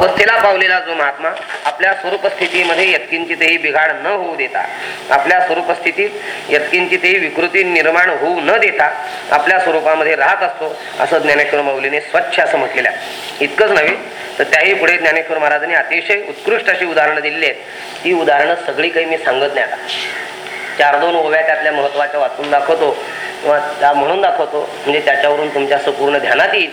अवस्थेला पावलेला जो महात्मा आपल्या स्वरूपस्थितीमध्ये यत्किंचितही बिघाड न होऊ देता आपल्या स्वरूपस्थितीत यत्किंचितही विकृती निर्माण होऊ न देता आपल्या स्वरूपामध्ये राहत असतो असं ज्ञानेश्वर माऊलीने स्वच्छ असं म्हटलेलं आहे. इतकंच नव्हे तर त्याही पुढे ज्ञानेश्वर महाराजांनी अतिशय उत्कृष्ट अशी उदाहरणं दिलेली आहेत. ती उदाहरणं सगळी काही मी सांगत नाही आता. चार दोन ओव्या त्यातल्या महत्त्वाच्या वाचून दाखवतो किंवा त्या म्हणून दाखवतो म्हणजे त्याच्यावरून तुमच्या असं पूर्ण ध्यानात येईल.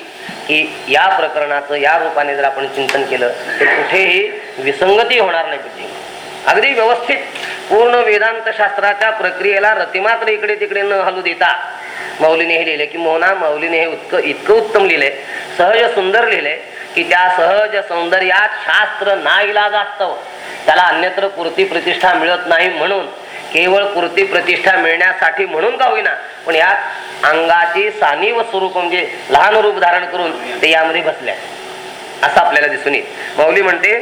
की या प्रकरणाचं या रूपाने जर आपण चिंतन केलं तर कुठेही विसंगती होणार नाही तुझी. अगदी व्यवस्थित. पूर्ण वेदांत शास्त्राच्या प्रक्रियेला रतिमात्र इकडे तिकडे न हलू देता माऊलीने हे लिहिले की मोहना माऊलीने हे उत्क इतकं उत्तम लिहिले सहज सुंदर लिहिले की त्या सहज सौंदर्यात शास्त्र नाईलाज असतं त्याला अन्यत्र पूर्ती प्रतिष्ठा मिळत नाही म्हणून केवळ कृती प्रतिष्ठा मिळण्यासाठी म्हणून का होईना पण यात अंगाची सानिव स्वरूप म्हणजे लहान रूप धारण करून ते यामध्ये बसले असं आपल्याला दिसून येईल. माऊली म्हणते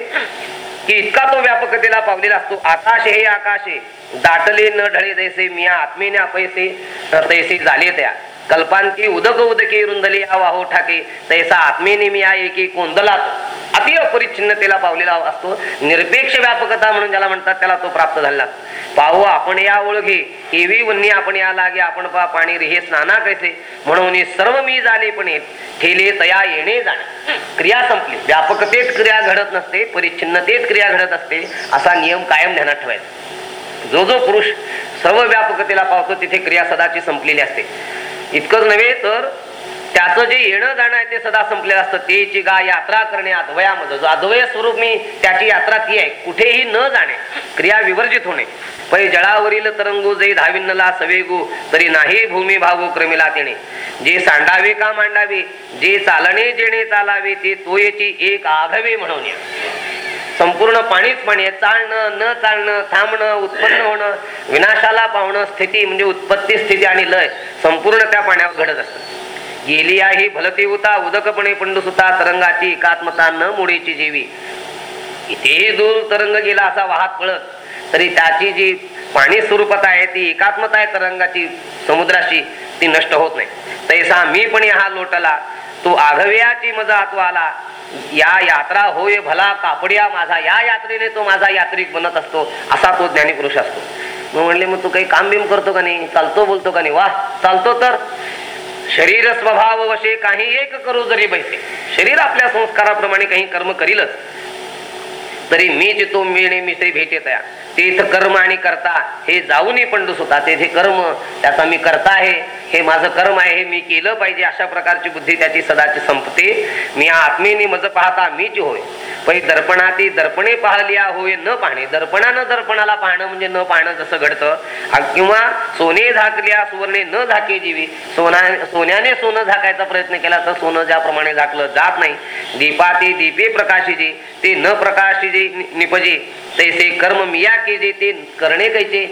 की इतका तो व्यापकतेला पावलेला असतो. आकाश हे आकाशे दाटले न ढळे दैसे मिया आत्मेने अपैसे तैसे झाले त्या. कल्पांची उदक उदकी रुंदले या वाहो ठाके तैसा आत्मेने या एकी कोंदलात. अति अपरिच्छिन्नतेला पावलेला असतो. निरपेक्ष व्यापकता म्हणून ज्याला म्हणतात त्याला तो प्राप्त झाला पाहू आपण या ओळखे केवी वन्नी आपण या लागे आपण पा पाणी रे हे स्नाना कैसे. म्हणून सर्व मी झाले पण ठेले तया येणे जाणे. क्रिया संपली. व्यापकतेत क्रिया घडत नसते परिच्छिन्नतेत क्रिया घडत असते असा नियम कायम ध्यानात ठेवायचा. जो जो पुरुष सर्व व्यापकतेला पावतो तिथे क्रिया सदाची संपलेली असते. इतकंच नव्हे तर त्याचं जे येणं जाणं आहे ते सदा संपलेलं असतं. तेची गा यात्रा करणे अद्वयामध्ये जो अद्वय स्वरूप मी त्याची यात्रा ती आहे कुठेही न जाणे क्रिया विवर्जित होणे. पै जळावरील तरंगू जे धाविन्नला सवेगू तरी नाही भूमी भावू क्रमिला तिने जे सांडावे का मांडावे जे चालणे जेणे चालावे ते तोयेची एक आघवे म्हणून संपूर्ण पाणीच पाणी आहे चालणं न चालणं थांबणं उत्पन्न होणं विनाशाला पावणं स्थिती म्हणजे उत्पत्ती स्थिती आणि लय संपूर्ण त्या पाण्यावर घडत असतं. गेली आहे भलती उता उदकपणे पंडुसुता तरंगाची एकात्मता न मुडीची जेवी. इथेही दूर तरंग गेला असा वाहत पळत तरी त्याची जी पाणी स्वरूपात आहे ती एकात्मता आहे तरंगाची समुद्राशी ती नष्ट होत नाही. तैसा मी पण हा लोटला तो आघव्याची मजा आला या यात्रा होय भला कापड्या माझा या यात्रेने तो माझा यात्रिक बनत असतो असा तो ज्ञानी पुरुष असतो. मग म्हणले मग तू काही काम बिम करतो का नाही? चालतो बोलतो का नाही? वा चालतो तर. शरीर स्वभाव वशे काही एक करू जरी बैसे. शरीर आपल्या संस्काराप्रमाणे काही कर्म करीलच. तरी मीच तो मिळणे मिसरी भेटे तया इथं कर्म आणि करता हे जाऊनही पंडूस होता तेथे कर्म त्याचा मी करता आहे हे माझं कर्म आहे हे मी केलं पाहिजे अशा प्रकारची बुद्धी त्याची सदाची संपते. मी आत्मेने मज पाहता मीच होय. पै दर्पणाती दर्पणे पाहलिया होय न पाहणे. दर्पणानं दर्पणाला पाहणं म्हणजे न पाहणं जसं घडतं. किंवा सोने झाकल्या सुवर्णे न झाके जीवी. सोना सोन्याने सोनं झाकायचा प्रयत्न केला तर सोनं ज्याप्रमाणे झाकलं जात नाही. दीपाती दीपे प्रकाशिजे ते न प्रकाशी निपजे तैसे कर्म मिया के जे ते करणे कैसे?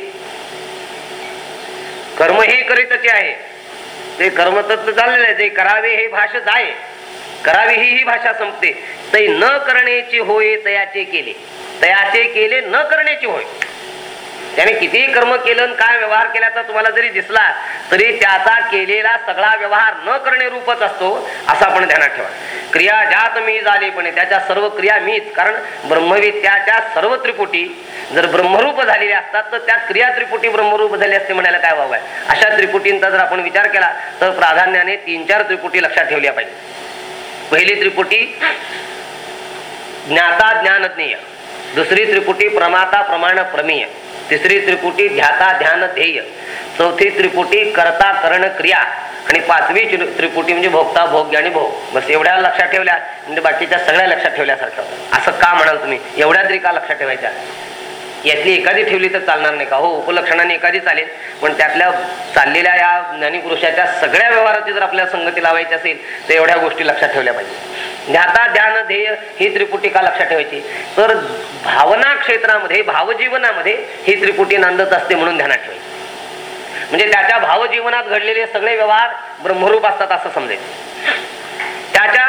कर्म हे करीतचे आहे. ते कर्म तत्व चाललेलं आहे. ते करावे हे भाषच आहे करावी ही ही भाषा संपते. ते न करण्याची होय तयाचे केले. तयाचे केले न करण्याची होय. त्याने कितीही कर्म केलं काय व्यवहार केल्याचा तुम्हाला जरी दिसला तरी त्याचा केलेला सगळा व्यवहार न करणे रूपच असतो असं आपण ध्यानात ठेवा. क्रिया ज्यात मी झाले पण त्याच्या सर्व क्रिया मीच. कारण ब्रह्मविद्याच्या सर्व त्रिपुटी जर ब्रह्मरूप झालेले असतात तर त्यात क्रिया त्रिपुटी ब्रह्मरूप झाली असते म्हणायला काय व्हावं आहे? अशा त्रिपुटींचा जर आपण विचार केला तर प्राधान्याने तीन चार त्रिपुटी लक्षात ठेवल्या पाहिजे. पहिली त्रिपुटी ज्ञाता ज्ञानज्ञेय. दुसरी त्रिपुटी प्रमाता प्रमाण प्रमेय. तिसरी त्रिपुटी ध्याता ध्यान ध्येय. चौथी त्रिपुटी करता करण क्रिया. आणि पाचवी त्रिपुटी म्हणजे भोगता भोग्य आणि भोग. बस एवढ्या लक्षात ठेवल्या म्हणजे बाकीच्या सगळ्या लक्षात ठेवल्यासारखं. असं का म्हणाल तुम्ही? एवढ्या तरी का लक्षात ठेवायच्या? यातली एखादी ठेवली तर चालणार नाही का? हो उपलक्षणाने एखादी चालेल. पण त्यातल्या चाललेल्या या ज्ञानीपुरुषाच्या सगळ्या व्यवहाराची जर आपल्याला संगती लावायची असेल तर एवढ्या गोष्टी लक्षात ठेवल्या पाहिजे. ज्ञाता ध्यान ध्येय ही त्रिपुटी का लक्षात ठेवायची? तर भावना क्षेत्रामध्ये भावजीवनामध्ये ही त्रिपुटी नांदत असते म्हणून ध्यानात ठेवायची. म्हणजे त्याच्या भावजीवनात घडलेले सगळे व्यवहार ब्रह्मरूप असतात असं समजेल त्याच्या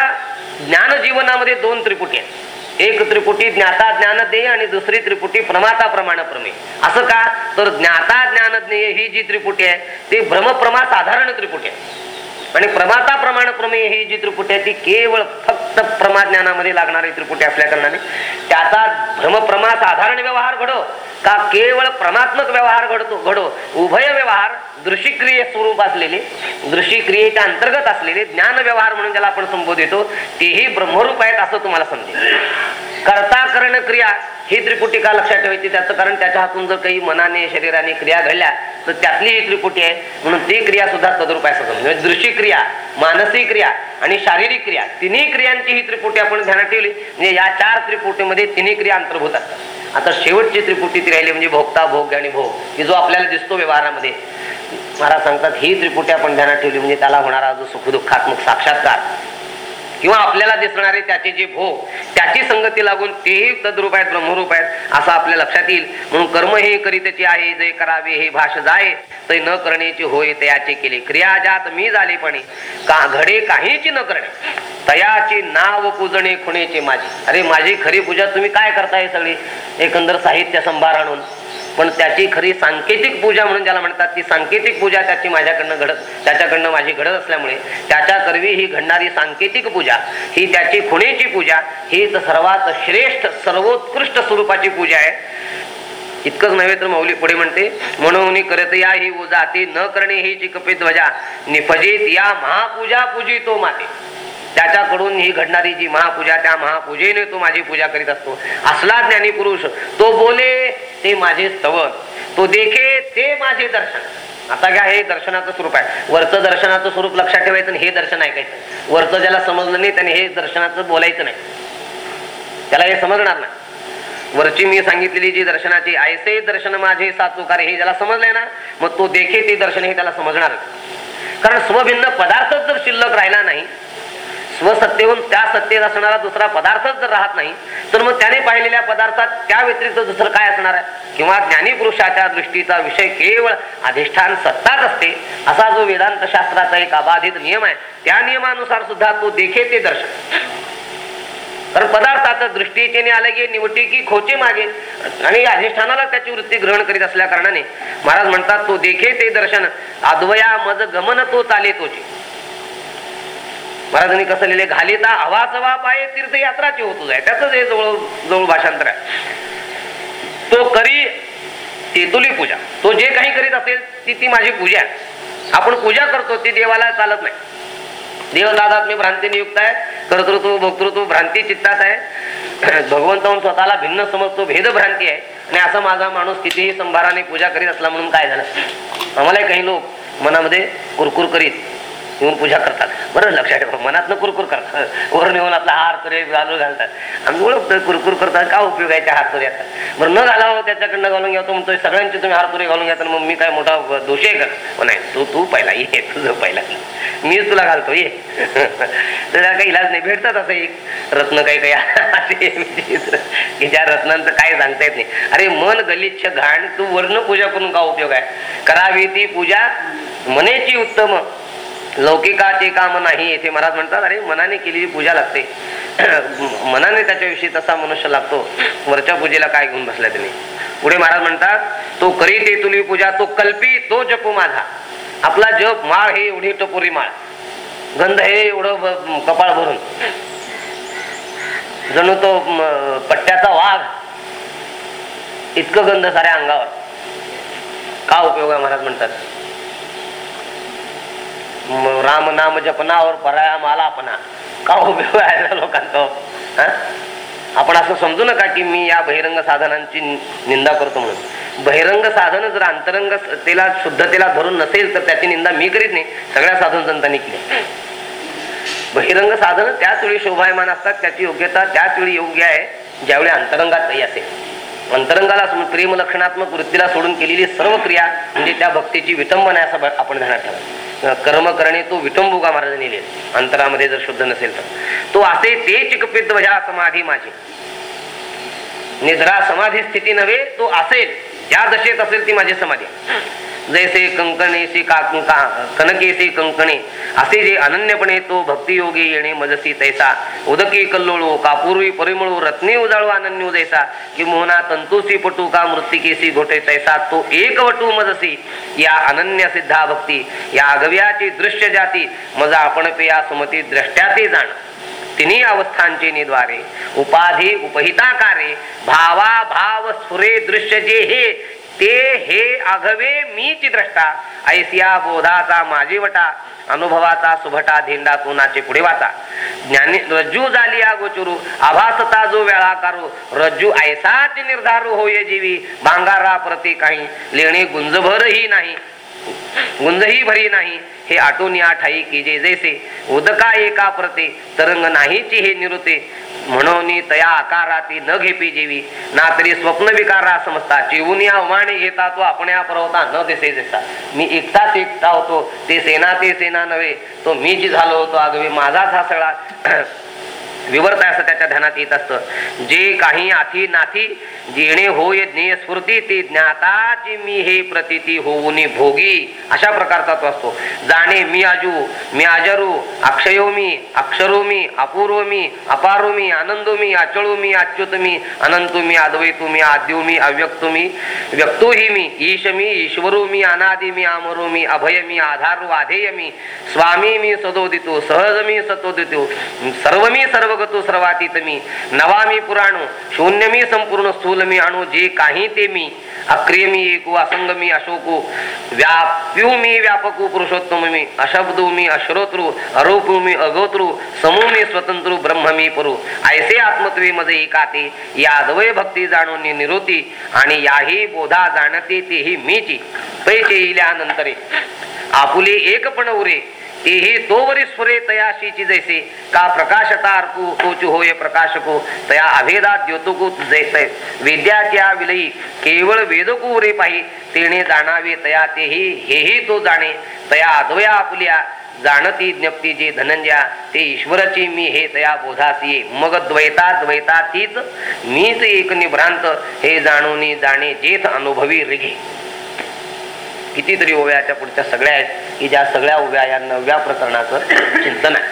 ज्ञान जीवनामध्ये दोन त्रिपुटी आहेत. एक त्रिपुटी ज्ञाता ज्ञान देय आणि दुसरी त्रिपुटी प्रमाता प्रमाण प्रमेय. असं का? तर ज्ञाता ज्ञानज्ञेय ही जी त्रिपुटी आहे ती भ्रमप्रमा साधारण त्रिपुटी आहे. आणि प्रमाता प्रमाण प्रमेय ही जी त्रिपुटी आहे ती केवळ फक्त प्रमाज्ञानामध्ये लागणारी त्रिपुटी असल्या कारणाने. त्याचा भ्रमप्रमा साधारण व्यवहार घडो का केवळ प्रमात्मक व्यवहार घडतो घडो. उभय व्यवहार दृशिक्रिये स्वरूप असलेले दृशिक्रियेच्या अंतर्गत असलेले ज्ञान व्यवहार म्हणून ज्याला आपण संबोधितो तेही ब्रह्मरूप आहेत असं तुम्हाला समजेल. कर्ता करण क्रिया ही त्रिपुटी का लक्षात ठेवायची. त्याचं कारण त्याच्या हातून जर काही मनाने शरीराने क्रिया घडल्या तर त्यातली ही त्रिपुटी आहे. म्हणून ती क्रिया सुद्धा तद्रूप आहे समजा म्हणजे दृश्य क्रिया मानसिक क्रिया आणि शारीरिक क्रिया तिन्ही क्रियांची ही त्रिपुटी आपण ध्यानात ठेवली. म्हणजे या चार त्रिपुटीमध्ये तिन्ही क्रिया अंतर्भूत असतात. आता शेवटची त्रिपुटी ती राहिली म्हणजे भोगता भोग आणि भोग. की जो आपल्याला दिसतो व्यवहारामध्ये. महाराज सांगतात ही त्रिपुटी आपण ध्यानात ठेवली म्हणजे त्याला होणारा जो सुखदुःखात्मक साक्षात्कार किंवा आपल्याला दिसणारे त्याचे जे भोग त्याची संगती लागून तेही तद्रूप आहेत ब्रह्मरूप आहेत असं आपल्या लक्षात येईल. म्हणून कर्म हे करीतचे आहे जे करावे हे भाष जाय ते न करण्याचे होय तयाचे केले. क्रिया ज्यात मी झाले पण का घडे काहीची न करणे. तयाचे नाव पूजणे खुणेचे माझे. अरे माझी खरी पूजा तुम्ही काय करताय सगळी? एकंदर साहित्य संभार आणून पण त्याची खरी सांकेतिक पूजा म्हणून ज्याला म्हणतात ती सांकेतिक पूजा त्याची माझ्याकडनं घडत त्याच्याकडनं माझी घडत असल्यामुळे त्याच्या करवी ही घडणारी सांकेतिक पूजा ही त्याची खुणेची पूजा ही सर्वात श्रेष्ठ सर्वोत्कृष्ट स्वरूपाची पूजा आहे. इतकंच नव्हे तर मौली पुढे म्हणते म्हणून करत या ही जाती न करणे ही चिकपी ध्वजा निफजित या महापूजा पूजी तो माते. त्याच्याकडून ही घडणारी जी महापूजा त्या महापूजेने तो माझी पूजा करीत असतो. असला ज्ञानी पुरुष तो बोले ते माझे स्तवन तो देखे ते माझे दर्शन. आता घ्या हे दर्शनाचं स्वरूप आहे. वरचं दर्शनाचं स्वरूप लक्षात ठेवायचं आणि हे दर्शन ऐकायचं. वरचं ज्याला समजलं नाही त्याने हे दर्शनाचं बोलायचं नाही. त्याला हे समजणार नाही. वरची मी सांगितलेली जी दर्शनाची ऐसे दर्शन माझे सातुकार हे ज्याला समजलंय ना मग तो देखे ते दर्शन हे त्याला समजणार कारण स्वभिन्न पदार्थच जर शिल्लक राहिला नाही स्वसत्तेहून त्या सत्तेत असणारा दुसरा पदार्थच जर राहत नाही तर मग त्याने पाहिलेल्या पदार्थात त्या व्यतिरिक्त दुसरं काय असणार आहे? किंवा ज्ञानीपुरुषाच्या दृष्टीचा विषय केवळ अधिष्ठान सत्ताच असते असा जो वेदांत शास्त्राचा एक अबाधित नियम आहे त्या नियमानुसार सुद्धा तो देखे ते दर्शन. कारण पदार्थाचं दृष्टीचे आले की निवटी की खोचे मागे आणि अधिष्ठानाला त्याची वृत्ती ग्रहण करीत असल्या कारणाने महाराज म्हणतात तो देखे ते दर्शन अद्वया मज गमन तो चाले तोची महाराजांनी कसं लिहिले घालिता हवा सवा पाये तीर्थयात्राची होतो जाय त्याच हे जवळ जवळ भाषांतर आहे. तो करी तेतुली पूजा. तो जे काही करीत असेल ती ती माझी पूजा आहे. आपण पूजा करतो ती देवाला चालत नाही. देवदादात मी भ्रांतीने युक्त आहे. कर्तृत्व भक्तृत्व भ्रांती चित्तात आहे. भगवंत स्वतःला भिन्न समजतो भेद भ्रांती आहे. आणि असा माझा माणूस कितीही संभाराने पूजा करीत असला म्हणून काय झालं? आम्हाला काही लोक मनामध्ये कुरकुर करीत येऊन पूजा करतात. बरं लक्षात ठेवा मनातनं कुरकुर करतात. वरून येऊन आपला हार तुरे घालून घालतात. आम्ही ओळखतोय कुरकुर करतात का उपयोग आहे त्या हार तुऱ्याचा बरं न घालावं त्याच्याकडनं घालून घ्या तो म्हणतोय सगळ्यांचे तुम्ही हार तुरे घालून घ्या तर मग मी काय मोठा दोषी आहे का? हो, नाही तू तू पहिला ये तुझं पहिला मी तुला घालतो ये. त्याला काही इलाज नाही भेटतात असं एक रत्न काही काही. की ज्या रत्नांचं काय सांगता येत नाही. अरे मन गलिच्छ घाण तू वर्ण पूजा करून का उपयोग आहे? करावी ती पूजा मनेची उत्तम. लौकिकाचे काम नाही येथे महाराज म्हणतात. अरे मनाने केलेली पूजा लागते. मनाने त्याच्याविषयी तसा मनुष्य लागतो. वरच्या पूजेला काय घेऊन बसला त्याने पुढे महाराज म्हणतात तो करी ते तुली पूजा तो कल्पी तो जपू माझा. आपला जप माळ हे एवढी टपोरी माळ. गंध हे एवढं कपाळ भरून. जणू तो पट्ट्याचा वाघ. इतकं गंध साऱ्या अंगावर. का उपयोग आहे महाराज म्हणतात. राम नाम जपनावर पराया मालापना का उपयोग आहे लोकांचा? आपण असं समजू नका की मी या बहिरंग साधनांची निंदा करतो म्हणून. बहिरंग साधन जर अंतरंग तेला शुद्धतेला धरून नसेल तर त्याची निंदा मी करीत नाही. सगळ्या साधन संतांनी केली. बहिरंग साधन त्याच वेळी शोभायमान असतात त्याची योग्यता त्याच वेळी योग्य आहे ज्यावेळी अंतरंगात नाही असेल. अंतरंगाला प्रेम लक्षणात्मक वृत्तीला सोडून केलेली सर्व क्रिया म्हणजे त्या भक्तीची विटंबना असं आपण ध्यानात ठेवा. कर्म करणे तो विटंबुगा महाराजांनी लिहिले. अंतरामध्ये जर शुद्ध नसेल तर. तो असे ते चिकपित ध्वजा समाधी माझी. निद्रा समाधी स्थिती नव्हे तो असेल. ज्या दशेत असेल ती माझी समाधी. जैसे कंकणेशी का का- कनकेशी कंकणे असे जे अनन्यपणे तो भक्तियोगी येणे मजसी तैसा उदकी कल्लोळू कापूर्वी परिमळू रत्ने उजाळू अनन्यू जैसा कि मोहना तंतुसी पटू का मृत्तिकेसी घोटे तैसा तो एकवटू मजसी या अनन्य सिद्धा भक्ती या अगव्याची दृश्य जाती मज आपण पे या सुमती द्रष्ट्याते जाण. तिन्ही अवस्थांचे निद्वारे उपाधी उपहिताकारे भावा भाव सुरे दृश्य जे हे ते हे आघवे मीच द्रष्टा. ऐसिया बोधाचा माझी वटा. अनुभवाचा सुभटा धेंडा तो पुढे वाचा. ज्ञानी रज्जू झाली या गोचुरू आभासता जो वेळाकारू रज्जू ऐसाच निर्धारू होय जीवी. भांगारा प्रती काही. लेणे गुंजभरही नाही. गुंजही भरी नाही. हे आटून या ठाई की जे जैसे. उदका एका प्रते तरंग नाहीची हे निरुते. म्हणून तया आकाराती न घेपी जेवी. ना तरी स्वप्न विकारा समजता. चिवून या उमाने घेता तो आपण्या परवता न दिसे दिसता मी एकटाच एकटा होतो. ते सेना ते सेना नव्हे. तो मी जी झालो होतो अगवी माझाच हा सगळा. विवर्त असं त्याच्या ध्यानात येत असतं. जे काही आथी नाथी जेणे होय ज्ञेय स्फूर्ती ती ज्ञाताची मी हे प्रतिती होऊन भोगी अशा प्रकारचा तो असतो. जाणे मी आजू मी आजरू अक्षयो मी अक्षरो मी अपूर्व मी अपारो मी आनंदो मी अचळू मी अच्युत मी अनंतो मी अद्वैतो मी आद्यो मी अव्यक्तो मी व्यक्तो ही मी ईश मी ईश्वरो मी अनादि मी अमरो मी अभय मी आधारो आधेय मी स्वामी मी सदोदितो सहज मी सतोदितो सर्व मी सर्वगतो सर्वातीत मी. नवामी पुराणो शून्य मी संपूर्ण स्थूल मी आणो जे काही ते मी. अक्रिय मी एको असंग मी अशोको व्याप्यू मी व्यापको पुरुषोत्तम मी अशब्दो मी अश्रोतृ अरूपू मी अगोतृ समू मी स्वतंत्र ब्रह्म मी पुरु. ऐसे आत्मत्वे मध्ये एकाते या अद्वय भक्ती जाणून निरोती आणि याही बोधा जाणते तेही मीची. पैसे इल्यानंतरे. आपुले एकपण उरे तेही तोवरी स्वरे तयाशीची जैसे। का प्रकाशता अर्कू तोचू होय प्रकाशको तया अभेदात द्योतुकू जैसे। विद्याच्या विलयी केवळ वेदकू उरे पाही। तेने जाणावे तया तेही हेही तो जाणे। तया अद्वया आपुल्या जाणती ज्ञप्ती जे धनंजया ते ईश्वराची मी हे तया बोधासी मग द्वैता द्वैता तीच मीच एक निभ्रांत हे जाणून जाणे जेथ अनुभवी रिघे। कितीतरी ओव्याच्या पुढच्या सगळ्या आहेत की ज्या सगळ्या ओव्या या नवव्या प्रकरणाचं चिंतन आहे.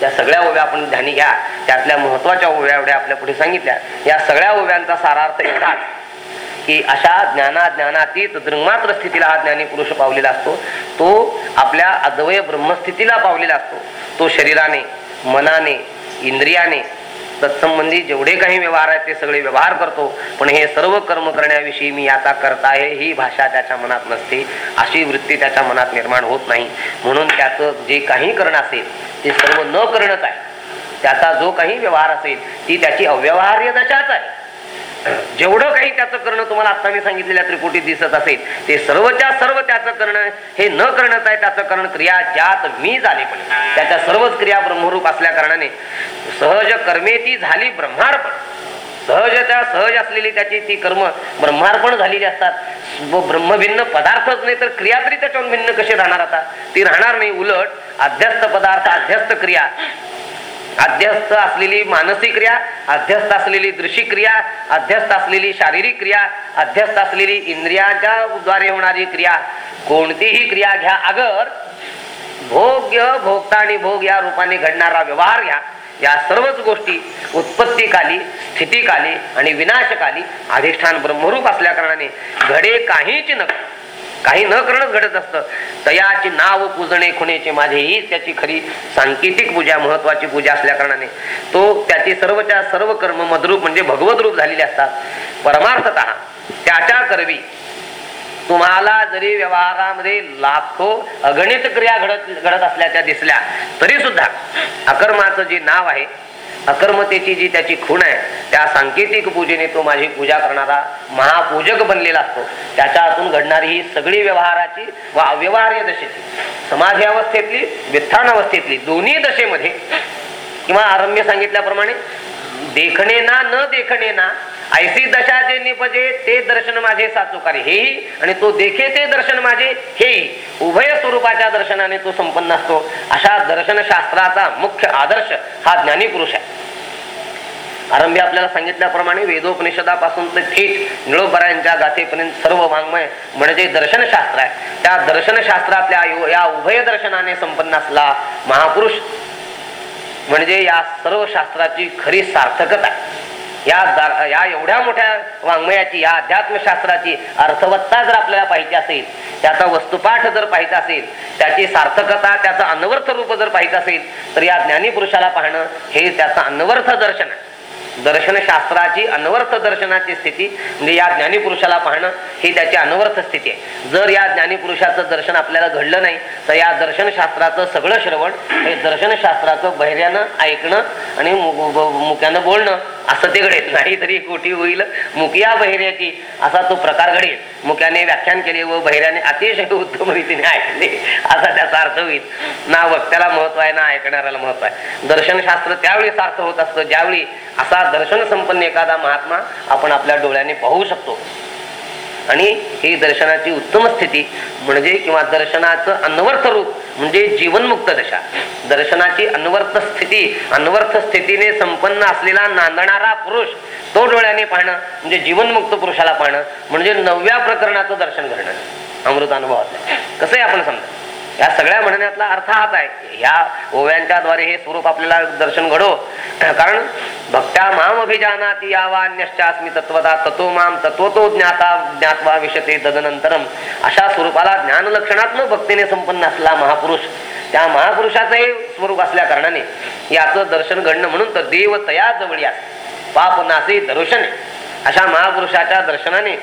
त्या सगळ्या ओव्या आपण ध्यानी घ्या. त्यातल्या महत्त्वाच्या ओव्या एवढ्या आपल्या पुढे सांगितल्या. या सगळ्या ओव्यांचा सारार्थ एवढाच की अशा ज्ञाना ज्ञानातीत दृंगमात्र स्थितीला हा ज्ञानी पुरुष पावलेला असतो. तो आपल्या अद्वय ब्रह्मस्थितीला पावलेला असतो. तो शरीराने मनाने इंद्रियाने तत्संबंधी जेवढे काही व्यवहार आहेत ते सगळे व्यवहार करतो. पण हे सर्व कर्म करण्याविषयी मी आता करत आहे ही भाषा त्याच्या मनात नसते. अशी वृत्ती त्याच्या मनात निर्माण होत नाही. म्हणून त्याचं जे काही करणं असेल ते सर्व न करणंच आहे. त्याचा जो काही व्यवहार असेल ती त्याची अव्यवहार्य आहे. जेवढं काही त्याचं करणं तुम्हाला आता मी सांगितलेल्या त्रिपुटीत दिसत असेल ते सर्वच्या सर्व त्याचं करणं हे न करणंच आहे त्याचं करण क्रिया ज्यात मी झाले पण. त्याच्या सर्वच क्रिया ब्रह्मरूप असल्या कारणाने सहज कर्मे ती झाली ब्रह्मार्पण. सहज त्या सहज असलेली त्याची ती कर्म ब्रह्मार्पण झालेली असतात. व ब्रह्मभिन्न पदार्थच नाही तर क्रिया तरी त्याच्यावर भिन्न कशी राहणार आता? ती राहणार नाही उलट अध्यस्त पदार्थ अध्यस्त क्रिया. अध्यस्त असलेली मानसिक क्रिया अध्यस्त असलेली दृश्य क्रिया अध्यस्त असलेली शारीरिक क्रिया अध्यस्त असलेली इंद्रियाच्या द्वारे होणारी क्रिया. कोणतीही क्रिया घ्या अगर भोग्य भोगता आणि भोग या रूपाने घडणारा व्यवहार घ्या. या सर्वच गोष्टी उत्पत्तीकाली स्थितीकाली आणि विनाशकाली अधिष्ठान ब्रह्मरूप असल्या कारणाने घडे काहीच नको. काही न करणंच घडत असतं. तयाची नाव पूजणे खुणेचे माझे ही त्याची खरी सांकेतिक पूजा महत्वाची पूजा असल्या कारणाने. तो त्याची सर्वच्या सर्व कर्म मदरूप म्हणजे भगवत रूप झालेले असतात. परमार्थत त्याच्या करवी. तुम्हाला जरी व्यवहारामध्ये लाखो अगणित क्रिया घडत घडत असल्याच्या दिसल्या तरी सुद्धा अकर्माचं जे नाव आहे अकर्मतेची जी त्याची खूण आहे त्या सांकेतिक पूजेने तो माझी पूजा करणारा महापूजक बनलेला असतो. त्याच्या हातून घडणारी ही सगळी व्यवहाराची व अव्यवहार्य दशेची समाधी अवस्थेतली व्युत्थान अवस्थेतली दोन्ही दशेमध्ये किंवा आरंभ्य सांगितल्याप्रमाणे देखणे ना न देखणे ना ऐसी दशा जे निपजे ते दर्शन माझे साचोकारी हेही आणि तो देखे ते दर्शन माझे हेही उभय स्वरूपाच्या दर्शनाने तो संपन्न असतो. अशा दर्शनशास्त्राचा मुख्य आदर्श हा ज्ञानी पुरुष आहे. आरंभी आपल्याला सांगितल्याप्रमाणे वेदोपनिषदापासून ते थेट निळोबरायांच्या गाथेपर्यंत सर्व वाङ्मय म्हणजे दर्शनशास्त्र आहे. त्या दर्शनशास्त्रातल्या यो- या उभय दर्शनाने संपन्न असला महापुरुष म्हणजे या सर्व शास्त्राची खरी सार्थकता या या एवढ्या मोठ्या वाङ्मयाची या अध्यात्मशास्त्राची अर्थवत्ता जर आपल्याला पाहिजे असेल त्याचा वस्तुपाठ जर पाहिजे असेल त्याची सार्थकता त्याचं अनवर्थ रूप जर पाहिजे असेल तर या ज्ञानी पुरुषाला पाहणं हे त्याचं अनवर्थ दर्शन आहे. दर्शनशास्त्राची अनवर्थ दर्शनाची स्थिती म्हणजे या ज्ञानीपुरुषाला पाहणं ही त्याची अनवर्थ स्थिती आहे. जर या ज्ञानीपुरुषाचं दर्शन आपल्याला घडलं नाही तर या दर्शनशास्त्राचं सगळं श्रवण हे दर्शनशास्त्राचं बहिऱ्यानं ऐकणं आणि मुक्यानं बोलणं असं ते घडेल. नाही तरी कोटी होईल. मुकिया बहिऱ्याची असा तो प्रकार घडेल. मुक्याने व्याख्यान केले व बहिऱ्याने अतिशय उत्तम रीतीने ऐकले. असा त्याचा अर्थ होईल. ना वक्त्याला महत्त्व आहे ना ऐकणाऱ्याला महत्त्व आहे. दर्शनशास्त्र त्यावेळी सार्थ होत असतं ज्यावेळी असा असा दर्शन संपन्न एखादा महात्मा आपण आपल्या डोळ्याने पाहू शकतो. आणि ही दर्शनाची उत्तम स्थिती म्हणजे किंवा दर्शनाचं अन्वर्थ रूप म्हणजे जीवनमुक्त दशा. दर्शनाची अन्वर्थ स्थिती अन्वर्थ स्थितीने संपन्न असलेला नांदणारा पुरुष तो डोळ्याने पाहणं म्हणजे जीवनमुक्त पुरुषाला पाहणं म्हणजे नवव्या प्रकरणाचं दर्शन करणं. अमृत अनुभवातलं. कसं आहे आपण समजा? या सगळ्या म्हणण्यातला अर्थ हाच आहे. ह्या ओव्यांच्या द्वारे हे स्वरूप आपल्याला दर्शन घडो. कारण भक्त्या माम अभिजानाती यावा अन्यश्चास्मी तत्वता ततो माम तत्वतो ज्ञाता ज्ञात्वा विषते तदनंतरम अशा स्वरूपाला ज्ञान लक्षणात्मक भक्तीने संपन्न असला महापुरुष त्या महापुरुषाचंही स्वरूप असल्या कारणाने याचं दर्शन घडणं म्हणून तर देव तया जवळ पाप नासे दर्शन. अशा महापुरुषाच्या दर्शनाने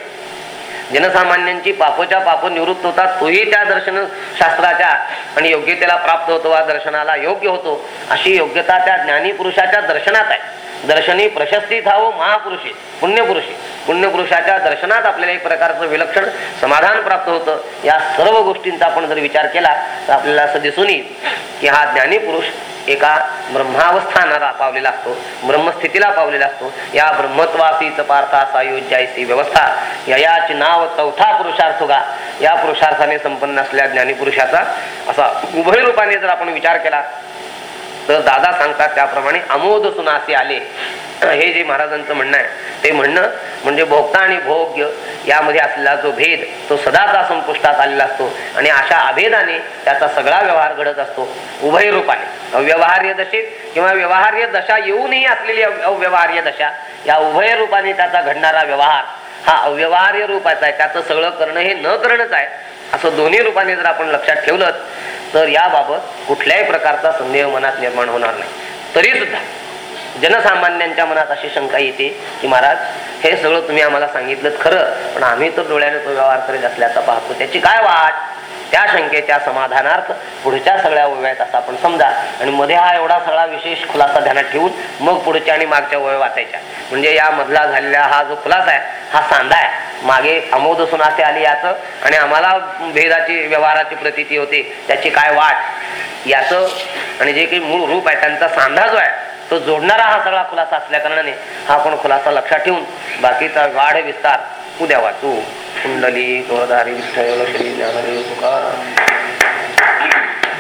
जनसामान्यांची पापोच्या पाप निवृत्त होतात. तोही त्या दर्शन शास्त्राच्या आणि योग्यतेला प्राप्त होतो. वा दर्शनाला योग्य होतो. अशी योग्यता त्या ज्ञानी पुरुषाच्या दर्शनात आहे. दर्शनी प्रशस्ती थावो महापुरुषी पुण्यपुरुषी. पुण्यपुरुषाच्या दर्शनात आपल्याला एक प्रकारचं विलक्षण समाधान प्राप्त होतं. या सर्व गोष्टींचा आपण जर विचार केला तर आपल्याला असं दिसून येईल की हा ज्ञानी पुरुष एका ब्रह्मावस्थानाला पावलेला असतो ब्रह्मस्थितीला पावलेला असतो या ब्रह्मत्वासीच पार्था सायुज्यायसी व्यवस्था. याच नाव चौथा पुरुषार्थ पुरुषार्थुगा या पुरुषार्थाने संपन्न असलेल्या ज्ञानीपुरुषाचा असा उभय रूपाने जर आपण विचार केला तर दादा सांगतात त्याप्रमाणे अमोद सुनासे आले. हे जे महाराजांचं म्हणणं आहे ते म्हणणं म्हणजे भोगता आणि भोग्य यामध्ये असलेला जो भेद तो सदाचा संपुष्टात आलेला असतो. आणि अशा अभेदाने त्याचा सगळा व्यवहार घडत असतो. उभय रूपाने. अव्यवहार्य दशेत किंवा व्यवहार्य दशा येऊनही असलेली अव- अव्यवहार्य दशा या उभय रूपाने त्याचा घडणारा व्यवहार हा अव्यवहार्य रूपाचा आहे. त्याचं सगळं करणं हे न करणंच आहे. असं दोन्ही रूपाने जर आपण लक्षात ठेवलं तर याबाबत कुठल्याही प्रकारचा संदेह मनात निर्माण होणार नाही. तरी सुद्धा जनसामान्यांच्या मनात अशी शंका येते की महाराज हे सगळं तुम्ही आम्हाला सांगितलं खरं पण आम्ही तर डोळ्याने तो व्यवहार करीत असल्याचा पाहतो. त्याची काय वाट? त्या शंकेच्या समाधानार्थ पुढच्या सगळ्या वयात असं आपण समजा आणि मध्ये हा एवढा सगळा विशेष खुलासा ध्यानात ठेवून मग पुढच्या आणि मागच्या वय वाचायच्या. म्हणजे या मधला झालेला हा जो खुलासा आहे हा सांधा आहे. मागे अमोद सुनासे आली याचं आणि आम्हाला भेदाची व्यवहाराची प्रतीती होते. त्याची काय वाट? याचं आणि जे काही मूळ रूप आहे त्यांचा सांधा जो आहे तो जोडणारा हा सगळा खुलासा असल्या कारणाने हा आपण खुलासा लक्षात ठेवून बाकीचा वाढ विस्तार उद्या वाचू. कुंडली गोरधारी विठ्ठल श्री ज्ञानदेव तुकाराम.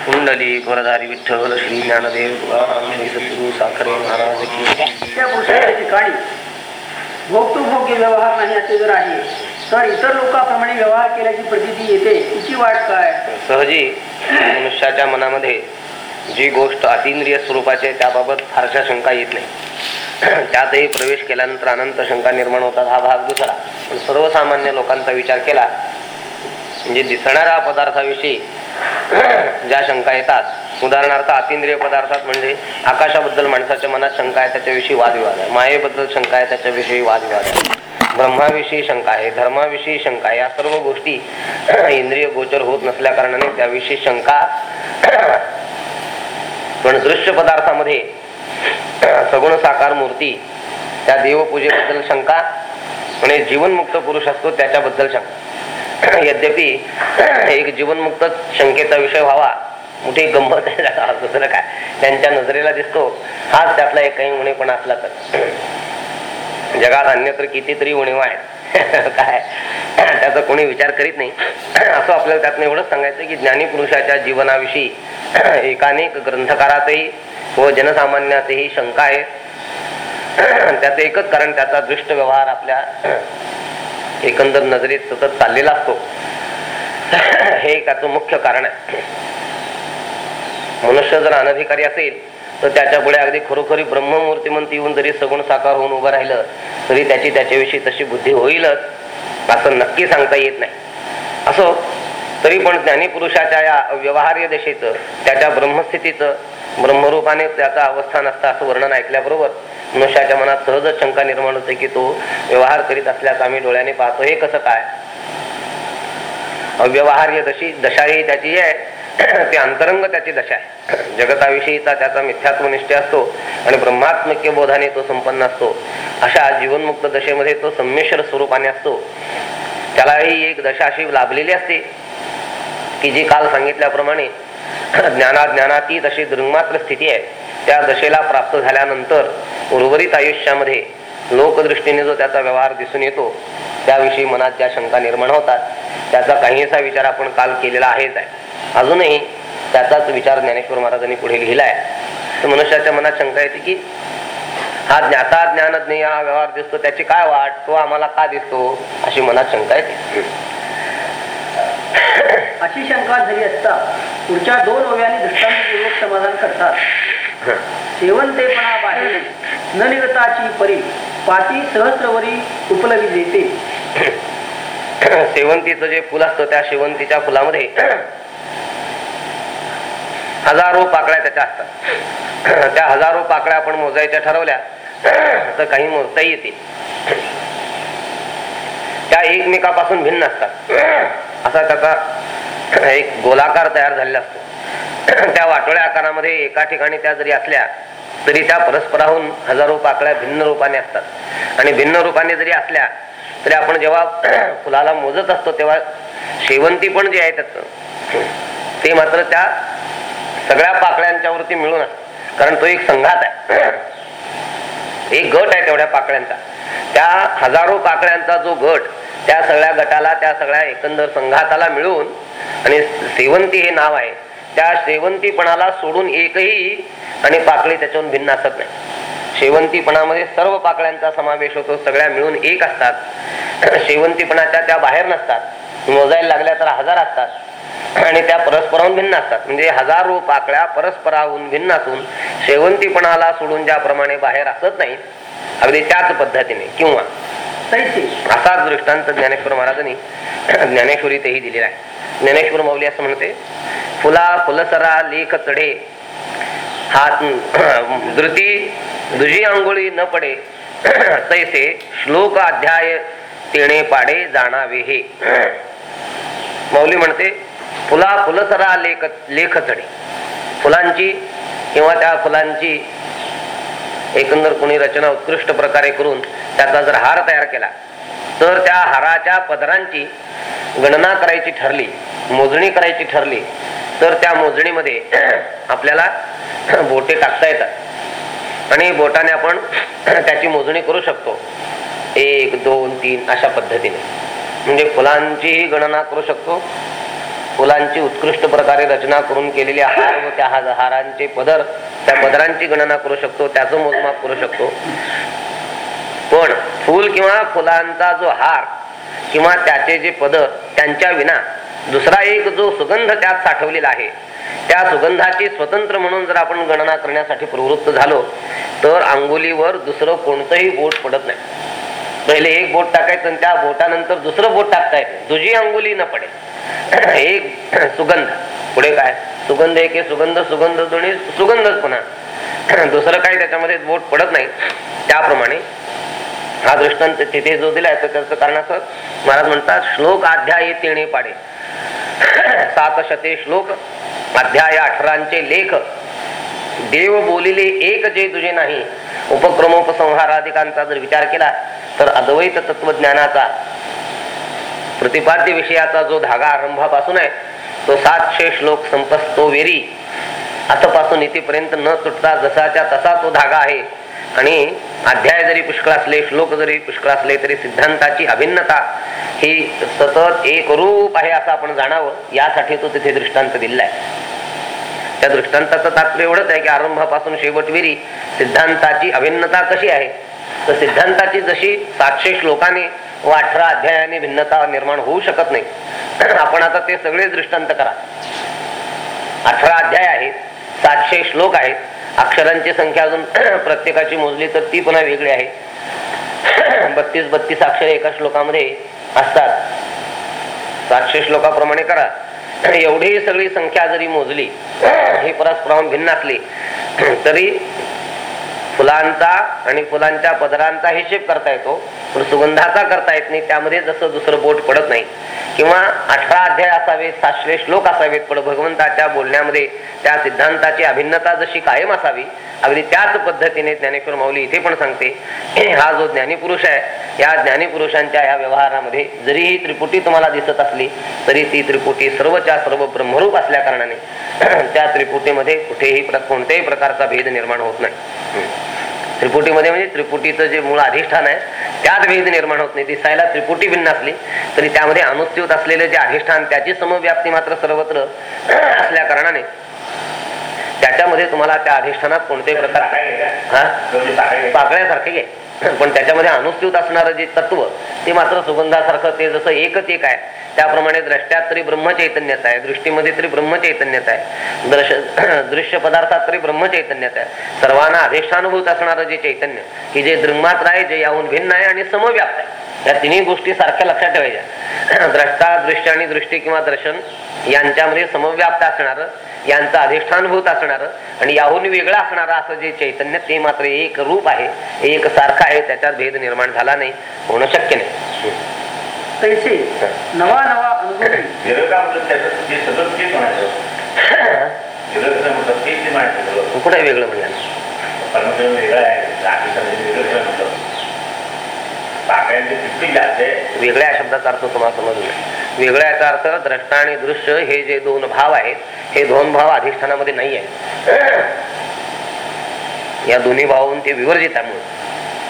कुंडली गोरधारी विठ्ठल श्री ज्ञानदेव तुकाराम श्री सद्गुरु साखरे महाराज की त्या पुरुषाच्या ठिकाणी भोगतो-भोग्य व्यवहार नाही असे जर आहे तर इतर लोकांप्रमाणे व्यवहार केल्याची प्रतीती येते तिची वाट काय? सहजी मनुष्याच्या मनामध्ये जी गोष्ट अतिंद्रिय स्वरूपाची आहे त्याबाबत फारशा शंका येत नाही. त्यातही प्रवेश केल्यानंतर अनंत शंका निर्माण होतात हा भाग दुसरा. पण सर्वसामान्य लोकांचा विचार केला म्हणजे दिसणाऱ्या पदार्थाविषयी ज्या शंका येतात उदाहरणार्थ अतिंद्रिय पदार्थात म्हणजे आकाशाबद्दल माणसाच्या मनात शंका आहे त्याच्याविषयी वादविवाद आहे. मायेबद्दल शंका आहे त्याच्याविषयी वादविवाद आहे. ब्रह्माविषयी शंका आहे धर्माविषयी शंका आहे या सर्व गोष्टी इंद्रिय गोचर होत नसल्या कारणाने त्याविषयी शंका पण दृश्य पदार्थामध्ये सगुण साकार मूर्ती त्या देवपूजेबद्दल शंका आणि जीवनमुक्त पुरुष असतो त्याच्याबद्दल शंका. यद्यपि एक जीवनमुक्त शंकेचा विषय व्हावा मोठी गंमत आहे दुसरं काय? त्यांच्या नजरेला दिसतो हाच त्यातला एक काही उणेपणा असला तर. जगात अन्यत्र कितीतरी उणीवा आहेत. काय? त्याचा कोणी विचार करीत नाही. असं आपल्याला त्यातनं एवढंच सांगायचं की ज्ञानी पुरुषाच्या जीवनाविषयी एकानेक ग्रंथकारातही व जनसामान्यातही शंका आहे. त्याचं एकच कारण त्याचा दृष्ट व्यवहार आपल्या एकंदर नजरेत सतत चाललेला असतो. हे त्याचं मुख्य कारण आहे. मनुष्य जर अनधिकारी असेल तर त्याच्या पुढे अगदी खरोखरी ब्रह्ममूर्तीमंत येऊन जरी सगुण साकार होऊन उभं राहिलं तरी त्याची त्याच्याविषयी तशी बुद्धी होईलच असं नक्की सांगता येत नाही. असो तरी पण ज्ञानीपुरुषाच्या या व्यवहार्य दशेचं त्याच्या ब्रह्मस्थितीचं ब्रह्मरूपाने त्याचं अवस्थान असतं असं वर्णन ऐकल्याबरोबर मनुष्याच्या मनात सहजच शंका निर्माण होते की तो व्यवहार करीत असल्याचं आम्ही डोळ्याने पाहतो. हे कसं काय? अव्यवहार्य दशी दशा ही त्याची आहे. ते अंतरंग त्याची दशा आहे. जगताविषयीचा त्याचा मिथ्यात्व निश्चय असतो आणि ब्रह्मात्मक्य बोधाने तो संपन्न असतो. अशा जीवनमुक्त दशेमध्ये तो संमिश्र स्वरूपाने असतो. त्यालाही एक दशा अशी लाभलेली असते की जी काल सांगितल्याप्रमाणे ज्ञानाज्ञानातीत अशी दृंगमात्र स्थिती आहे. त्या दशेला प्राप्त झाल्यानंतर उर्वरित आयुष्यामध्ये लोकदृष्टीने जो त्याचा व्यवहार दिसून येतो त्याविषयी मनात ज्या शंका निर्माण होतात त्याचा काहीसा विचार आपण काल केलेला आहेच आहे. अजूनही त्याचाच विचार ज्ञानेश्वर महाराजांनी पुढे लिहिलाय. तर मनुष्याच्या मनात शंका येते की हा ज्ञाता ज्ञानज्ञ हा व्यवहार दिसतो त्याची काय वाट तो आम्हाला का दिसतो? अशी मनात शंका येते. अशी शंका झाली असता पुढच्या दोन ओव्याने दृष्टांतपूर्वक समाधान करतात. सेवंतेपणा बाहेर न निगताची परी पाती सहस्रवरी उपलवी देते. शेवंतीचं जे फुल असतं त्या शेवंतीच्या फुलामध्ये हजारो पाकळ्या त्याच्या असतात. त्या हजारो पाकळ्या आपण मोजायच्या ठरवल्या तर काही मोजता येतील. त्या एकमेकापासून भिन्न असतात. असा त्याचा एक गोलाकार तयार झालेला असतो. त्या वाटोळ्या आकारामध्ये एका ठिकाणी त्या जरी असल्या तरी त्या परस्पराहून हजारो पाकळ्या भिन्न रूपाने असतात. आणि भिन्न रूपाने जरी असल्या तरी आपण जेव्हा फुलाला मोजत असतो तेव्हा शेवंती पण जे आहे त्याच ते मात्र त्या सगळ्या पाकळ्यांच्या वरती मिळून कारण तो एक संघात आहे. एक गट आहे तेवढ्या पाकळ्यांचा. त्या हजारो पाकळ्यांचा जो गट त्या सगळ्या गटाला त्या सगळ्या एकंदर संघाताला मिळून आणि सेवंती हे नाव आहे त्या शेवंतीपणाला सोडून एकही आणि पाकळी त्याच्याहून भिन्न असत नाही. शेवंतीपणामध्ये सर्व पाकळ्यांचा समावेश होतो सगळ्या मिळून एक असतात. शेवंतीपणाच्या त्या बाहेर नसतात. मोजायला लागल्या तर हजार असतात. आणि त्या परस्पराहून भिन्न असतात. म्हणजे हजारो पाकळ्या परस्पराहून भिन्न असून शेवंतीपणाला सोडून ज्याप्रमाणे बाहेर असत नाही अगदी त्याच पद्धतीने किंवा असाच दृष्टांत ज्ञानेश्वर महाराजांनी ज्ञानेश्वरी तेही दिलेला आहे. ज्ञानेश्वर माऊली असं म्हणते फुला फुलसरा लेख चढे हात धृती दुजी आंघोळी न पडे तैसे श्लोक अध्याय तेणे पाडे जाणावे हे. माऊली म्हणते फुला फुलसरा लेख लेख फुलांची किंवा त्या फुलांची एकंदर कुणी रचना उत्कृष्ट प्रकारे करून त्याचा जर हार तयार केला तर त्या हाराच्या पदरांची गणना करायची ठरली मोजणी करायची ठरली तर त्या मोजणीमध्ये आपल्याला बोटे टाकता येतात. आणि बोटाने आपण त्याची मोजणी करू शकतो. एक दोन तीन अशा पद्धतीने. म्हणजे फुलांचीही गणना करू शकतो. फुलांची उत्कृष्ट प्रकारे रचना करून केलेले हार व त्या हारांचे पदर त्या पदरांची गणना करू शकतो त्याचं मोजमाप करू शकतो. पण फूल किंवा फुलांचा जो हार किंवा त्याचे जे पदर त्यांच्या विना दुसरा एक जो सुगंध त्यात साठवलेला आहे त्या सुगंधाची स्वतंत्र म्हणून जर आपण गणना करण्यासाठी प्रवृत्त झालो तर अंगुलीवर दुसरं कोणतंही बोट पडत नाही. पहिले एक बोट टाकायचं आणि त्या बोटानंतर दुसरं बोट टाकता तुझी दुजी अंगुली न पडे. एक सुगंध. पुढे काय? सुगंध एक सुगंध सुगंध दोन्ही सुगंधच पुन्हा. दुसरं काही त्याच्यामध्ये बोट पडत नाही. त्याप्रमाणे हा दृष्टांत तिथे जो दिलाय तर त्याचं कारण असं महाराज म्हणतात श्लोक अध्याय तेणे पाडे. सात शते श्लोक अध्याय अठरांचे लेख. देव बोलिले एक जे तुझे नाही. उपक्रमोपसंहाराधिकांचा जर विचार केला तर अद्वैत तत्वज्ञानाचा. प्रतिपाद्य विषयाचा जो धागा आरंभापासून आहे तो सातशे श्लोक संपस्तो वेरी. आतापासून इथेपर्यंत न तुटता जसाच्या तसा तो धागा आहे. आणि अध्याय जरी पुष्कळ असले श्लोक जरी पुष्कळ असले तरी सिद्धांताची अभिन्नता ही सतत एक रूप आहे असं आपण जाणावं. यासाठी तो तिथे दृष्टांत दिलेला आहे त्या दृष्टांताचं तात्पर्य एवढंच आहे की आरंभापासून शेवट विरी. सिद्धांताची अभिन्नता कशी आहे? तर सिद्धांताची जशी सातशे श्लोकाने व अठरा अध्यायाने भिन्नता निर्माण होऊ शकत नाही. आपण आता ते सगळे दृष्टांत करा. अठरा अध्याय आहेत सातशे श्लोक आहेत. अक्षरांची संख्या अजून प्रत्येकाची मोजली तर ती पुन्हा वेगळी आहे. बत्तीस बत्तीस अक्षरे एका श्लोकामध्ये असतात. सातशे श्लोकाप्रमाणे करा. एवढी सगळी संख्या जरी मोजली ही परस्पराहून भिन्न असली तरी फुलांचा आणि फुलांच्या पदरांचा हिशेब करता येतो. पण सुगंधाचा करता येत नाही. त्यामध्ये जसं दुसरं बोट पडत नाही. किंवा अठरा अध्याय असावेत सातशे श्लोक असावेत पण भगवंताच्या बोलण्यामध्ये त्या सिद्धांताची अभिन्नता जशी कायम असावी अगदी त्याच पद्धतीने ज्ञानेश्वर माऊली इथे पण सांगते हा जो ज्ञानीपुरुष आहे या ज्ञानीपुरुषांच्या या व्यवहारामध्ये जरी ही त्रिपुटी तुम्हाला दिसत असली तरी ती त्रिपुटी सर्वच्या सर्व ब्रह्मरूप असल्या कारणाने त्या त्रिपुटीमध्ये कुठेही कोणत्याही प्रकारचा भेद निर्माण होत नाही. त्रिपुटीमध्ये म्हणजे त्रिपुटीचं जे मूळ अधिष्ठान आहे त्यात भेद निर्माण होत नाही. दिसायला त्रिपुटी भिन्न असली तरी त्यामध्ये अनुस्यूत असलेले जे अधिष्ठान त्याची समव्याप्ती मात्र सर्वत्र असल्या कारणाने त्याच्यामध्ये तुम्हाला त्या अधिष्ठानात कोणत्याही प्रकार पाकळ्यासारखे घे. पण त्याच्यामध्ये अनुस्यूत असणारं जे तत्व ते मात्र सुगंधासारखं ते जसं एकच एक आहे त्याप्रमाणे द्रष्ट्यात तरी ब्रह्मचैतन्यता आहे दृष्टीमध्ये तरी ब्रह्मचैतन्यता आहे. दृश दृश्य पदार्थात तरी ब्रह्मचैतन्यता आहे. सर्वांना अधिष्ठानुभूत असणारं जे चैतन्य की जे दृंगमात्र आहे जे याहून भिन्न आहे आणि समव्याप्त आहे. या तिन्ही गोष्टी सारख्या लक्षात ठेवायच्या. द्रष्टा दृश्य आणि दृष्टी किंवा दर्शन यांच्यामध्ये समव्याप्त असणार यांचं अधिष्ठानभूत असणार आणि याहून वेगळं असणारं असं जे चैतन्य ते मात्र एक रूप आहे एक सारखं आहे त्याच्यात भेद निर्माण झाला नाही होणं शक्य नाही. तैसे नवा नवा अनुभवी. कुठे वेगळं म्हणलं? आहे वेगळ्या शब्दाचा अर्थ तुम्हाला समजला वेगळ्या याचा अर्थ द्रष्टा आणि दृश्य हे जे दोन भाव आहेत हे दोन भाव अधिष्ठानामध्ये नाही आहे या दोन्ही भावाहून ते विवर्जित आहे म्हणून.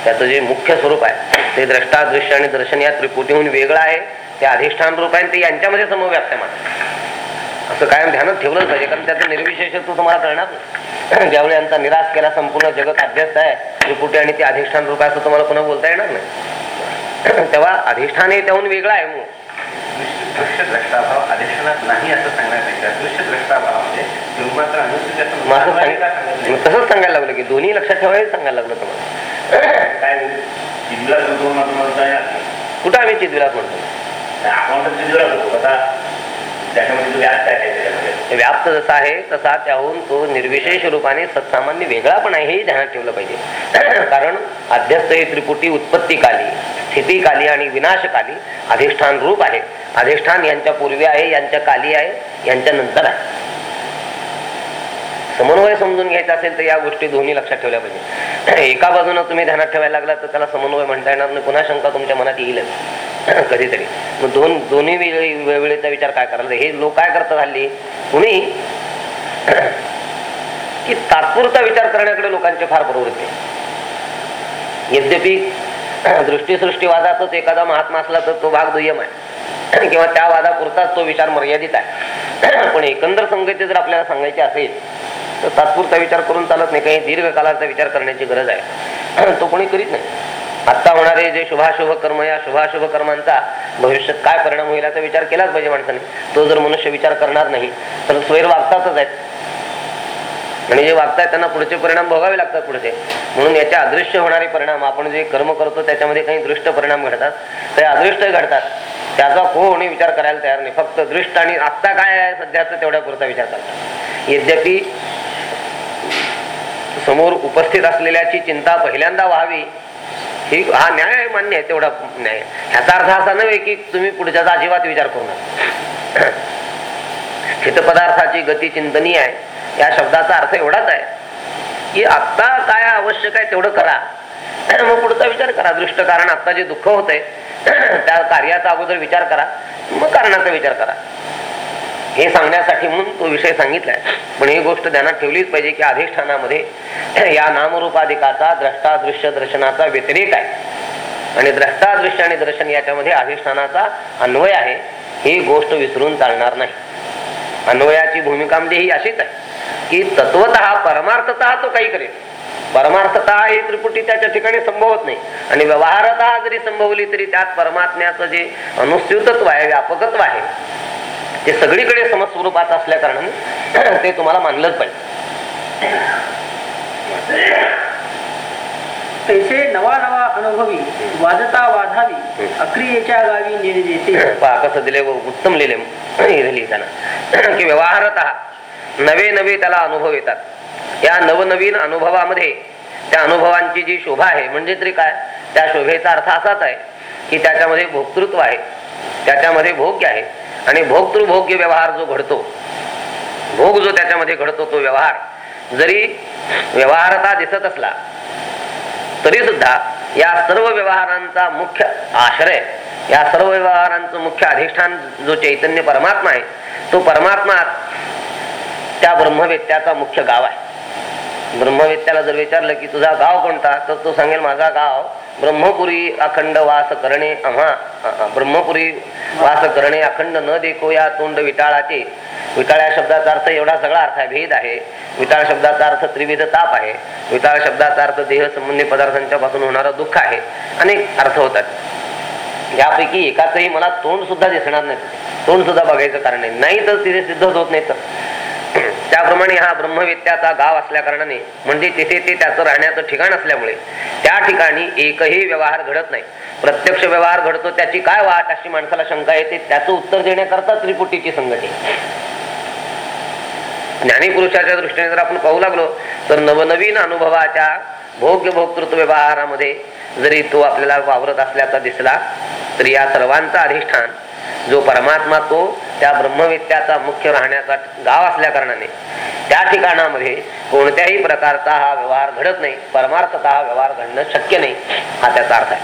त्याचं जे मुख्य स्वरूप आहे ते द्रष्टा दृश्य आणि दर्शन या त्रिपुटीहून वेगळं आहे. ते अधिष्ठान रूप आहे ते यांच्यामध्ये समव्याप्त आहे मात्र. असं कायम ध्यानात ठेवलंच पाहिजे कारण त्याचं निर्विशेषत्व तुम्हाला कळणार नाही. ज्यावेळी यांचा निराश केला संपूर्ण जगत अभ्यस्त आहे त्रिपुटी आणि ते अधिष्ठान रूप आहे असं तुम्हाला पुन्हा बोलता येणार नाही. तेव्हा अधिष्ठान हे त्याहून वेगळं आहे मूळ म्हणजे तसंच सांगायला लागलं की दोन्ही लक्षात ठेवायला सांगायला लागलं तुम्हाला. काय? कुठं आम्ही चितविलास म्हणतो आपण आता त्याच्यामध्ये काय त्याच्यामध्ये? व्याप्त जसा आहे तसा त्याहून तो निर्विशेष रूपाने सत्सामान्य वेगळा पण आहे हेही ध्यानात ठेवलं पाहिजे. कारण अध्यस्त ही त्रिपुटी उत्पत्तीकाली स्थितीकाली आणि विनाशकाली अधिष्ठान रूप आहे. अधिष्ठान यांच्या पूर्वी आहे यांच्या काली आहे यांच्या नंतर आहे. समन्वय समजून घ्यायचा असेल तर या गोष्टी दोन्ही लक्षात ठेवल्या पाहिजे. एका बाजूनं तुम्ही ध्यानात ठेवायला लागला तर त्याला समन्वय म्हणता येणार नाही. पुन्हा शंका तुमच्या मनात येईलच कधीतरी. मग दोन दोन्ही वेळी वेळेचा विचार काय करायला हे लोक काय करतात हल्ली? कुणी? की तात्पुरता विचार करण्याकडे लोकांचे फार प्रवृत्ती यद्यपि दृष्टीसृष्टीवादातच एखादा महात्मा असला तर तो भाग दुय्यम आहे. किंवा त्या वादापुरताच तो विचार मर्यादित आहे. पण एकंदर संगती जर आपल्याला सांगायची असेल तर तात्पुरता विचार करून चालत नाही. काही दीर्घकालाचा विचार करण्याची गरज आहे. तो कोणी करीत नाही. आत्ता होणारे जे शुभाशुभ कर्म या शुभाशुभ कर्मांचा भविष्यात काय परिणाम होईल याचा विचार केलाच पाहिजे माणसाने. तो जर मनुष्य विचार करणार नाही तर स्वैर वागतातच आहेत. आणि जे वागतायत त्यांना पुढचे परिणाम भोगावे लागतात पुढचे. म्हणून याचे अदृश्य होणारे परिणाम आपण जे कर्म करतो त्याच्यामध्ये काही दृष्ट परिणाम घडतात. ते अदृष्ट घडतात. त्याचा कोणी विचार करायला तयार नाही. फक्त दृष्ट आणि आत्ता काय आहे सध्याचा तेवढ्या पुरता विचार करतात यद्यपि समोर उपस्थित असलेल्याची चिंता पहिल्यांदा व्हावी ही हा न्याय मान्य आहे तेवढा न्याय ह्याचा अर्थ असा नव्हे की तुम्ही पुढच्याचा अजिबात विचार करू नका. स्थित पदार्थाची गती चिंतनीय आहे. या शब्दाचा अर्थ एवढाच आहे की आत्ता काय आवश्यक आहे तेवढं करा. मग पुढचा विचार करा. दृष्ट कारण आत्ता जे दुःख होतंय त्या कार्याचा अगोदर विचार करा मग कारणाचा विचार करा. हे सांगण्यासाठी म्हणून तो विषय सांगितलाय. पण ही गोष्ट ध्यानात ठेवलीच पाहिजे की अधिष्ठानामध्ये या नामरूपाधिकाचा द्रष्टा दृश्य दर्शनाचा व्यतिरेक आहे. आणि द्रष्टा दृश्य आणि दर्शन याच्यामध्ये अधिष्ठानाचा अन्वय आहे. ही गोष्ट विसरून चालणार नाही. अन्वयाची भूमिका म्हणजे ही अशीच आहे की तत्वत परमार्थत तो काही करेल. परमार्थता ही त्रिपुटी त्याच्या ठिकाणी संभवत नाही. आणि व्यवहारता जरी संभवली तरी त्यात परमात्म्याचं जे अनुस्यूतत्व आहे व्यापकत्व आहे ते सगळीकडे समस्वरूपात असल्या कारणाने ते तुम्हाला मानलंच पाहिजे. नवा नवा अनुभवी वादता वाधावी अक्रियेच्या गावी पहा कसं दिले व उत्तम लिहिले. लिहिताना. की व्यवहारत नवे नवे त्याला अनुभव येतात. या नवनवीन अनुभवामध्ये त्या अनुभवांची जी शोभा आहे म्हणजे तरी काय? त्या शोभेचा अर्थ असाच आहे की त्याच्यामध्ये भोक्तृत्व आहे. त्याच्यामध्ये भोग्य आहे. आणि भोक्तृभोग्य व्यवहार जो घडतो भोग जो त्याच्यामध्ये घडतो तो व्यवहार. जरी व्यवहारता दिसत असला तरी सुद्धा या सर्व व्यवहारांचा मुख्य आश्रय या सर्व व्यवहारांचं मुख्य अधिष्ठान जो चैतन्य परमात्मा आहे तो परमात्मा त्या ब्रह्मवेत्याचा मुख्य गाव आहे. ब्रह्मवेत्याला जर विचारलं की तुझा गाव कोणता तर तो सांगेल माझा गाव ब्रह्मपुरी अखंड वास करणे. आम्हा ब्रह्मपुरी वास करणे अखंड न देखो या तोंड विटाळाचे. विटाळ या शब्दाचा अर्थ एवढा सगळा अर्थ आहे. भेद आहे विटाळ शब्दाचा अर्थ त्रिविध ताप आहे. विटाळ शब्दाचा अर्थ देह संबंधी पदार्थांच्या पासून होणारा दुःख आहे. अनेक अर्थ होतात. यापैकी एकाचही मला तोंड सुद्धा दिसणार नाही. तोंड सुद्धा बघायचं कारण नाही नाही तर तिथे सिद्धच होत नाही तर. त्याप्रमाणे हा ब्रह्मविद्याचा गाव असल्या कारणाने म्हणजे तिथे ते त्याचं राहण्याचं ठिकाण असल्यामुळे त्या ठिकाणी एकही व्यवहार घडत नाही. प्रत्यक्ष व्यवहार घडतो त्याची काय वाट अशी माणसाला शंका येते त्याचं उत्तर देण्याकरता त्रिपुटीची संगती ज्ञानीपुरुषाच्या दृष्टीने जर आपण पाहू लागलो तर नवनवीन अनुभवाच्या भोग्य भोक्तृत्व व्यवहारामध्ये जरी तो आपल्याला वावरत असल्याचा दिसला तरी या सर्वांचा अधिष्ठान जो परमात्मा तो त्या ब्रह्मविद्याचा मुख्य राहण्याचा गाव असल्या कारणाने त्या ठिकाणामध्ये कोणत्याही प्रकारचा हा व्यवहार घडत नाही. परमार्थता हा व्यवहार घडणं शक्य नाही हा त्याचा अर्थ आहे.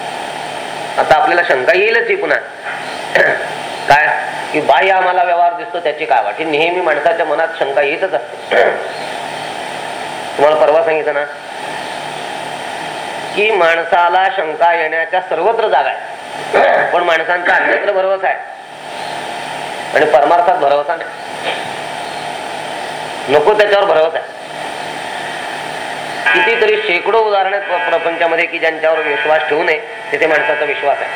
आता आपल्याला शंका येईलच ही पुन्हा. काय? की बाह्य आम्हाला व्यवहार दिसतो त्याची काय वाटी नेहमी माणसाच्या मनात शंका येतच असते. तुम्हाला परवा सांगितलं ना? की माणसाला शंका येण्याच्या सर्वत्र जागा आहे. पण माणसांचा अन्यत्र भरवसा आहे. आणि परमार्थात भरवसा नाही. नको त्याच्यावर भरवसा आहे. कितीतरी शेकडो उदाहरण आहेत प्रपंचामध्ये की ज्यांच्यावर विश्वास ठेवू नये तिथे माणसाचा विश्वास आहे.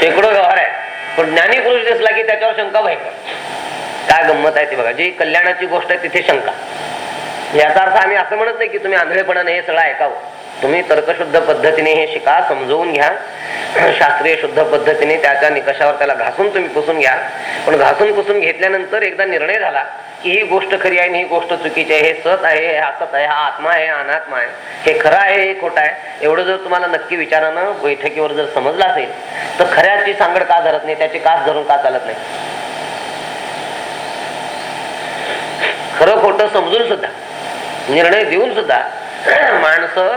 शेकडो व्यवहार आहे. पण ज्ञानी पुरुष दिसला की त्याच्यावर शंका भयंकर. काय गंमत आहे ती बघा. जी कल्याणाची गोष्ट आहे तिथे शंका. याचा अर्थ आम्ही असं म्हणत नाही की तुम्ही आंधळेपणाने हे सगळं ऐकावं. तुम्ही तर्कशुद्ध पद्धतीने हे शिका समजवून घ्या. शास्त्रीय शुद्ध पद्धतीने त्याच्या निकषावर त्याला घासून तुम्ही पुसून घ्या. पण घासून पुसून घेतल्यानंतर एकदा निर्णय झाला की ही गोष्ट खरी आहे आणि ही गोष्ट चुकीची आहे हे सत आहे हे असत आहे हा आत्मा आहे हा अनात्मा आहे. हे खरं आहे हे खोटं आहे. एवढं जर तुम्हाला नक्की विचारानं बैठकीवर जर समजलं असेल तर खऱ्याची सांगड का धरत नाही त्याची कास धरून का चालत नाही? खरं खोटं समजून सुद्धा निर्णय देऊन सुद्धा माणसं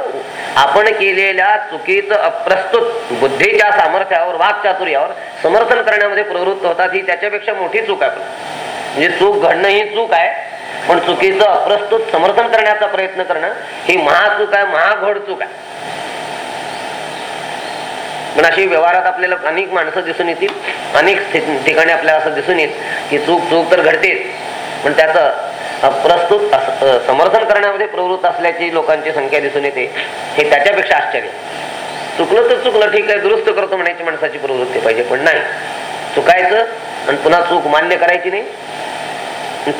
आपण केलेल्या चुकीचं अप्रस्तुत बुद्धीच्या सामर्थ्यावर वाकचातुर्यावर समर्थन करण्यामध्ये प्रवृत्त होतात ही त्याच्यापेक्षा मोठी चूक आहे. म्हणजे चूक घडणं ही चूक आहे पण चुकीचं अप्रस्तुत समर्थन करण्याचा प्रयत्न करणं ही महाचूक आहे महाघोड चूक आहे. पण अशी व्यवहारात आपल्याला अनेक माणसं दिसून येतील अनेक ठिकाणी आपल्याला असं दिसून येईल की चूक चूक तर घडतेच पण त्याचं अप्रस्तुत अस- समर्थन करण्यामध्ये प्रवृत्त असल्याची लोकांची संख्या दिसून येते. हे त्याच्यापेक्षा आश्चर्य. चुकलं तर चुकलं ठीक आहे दुरुस्त करतो म्हणायची माणसाची प्रवृत्ती पाहिजे पण नाही. चुकायचं आणि पुन्हा चूक मान्य करायची नाही.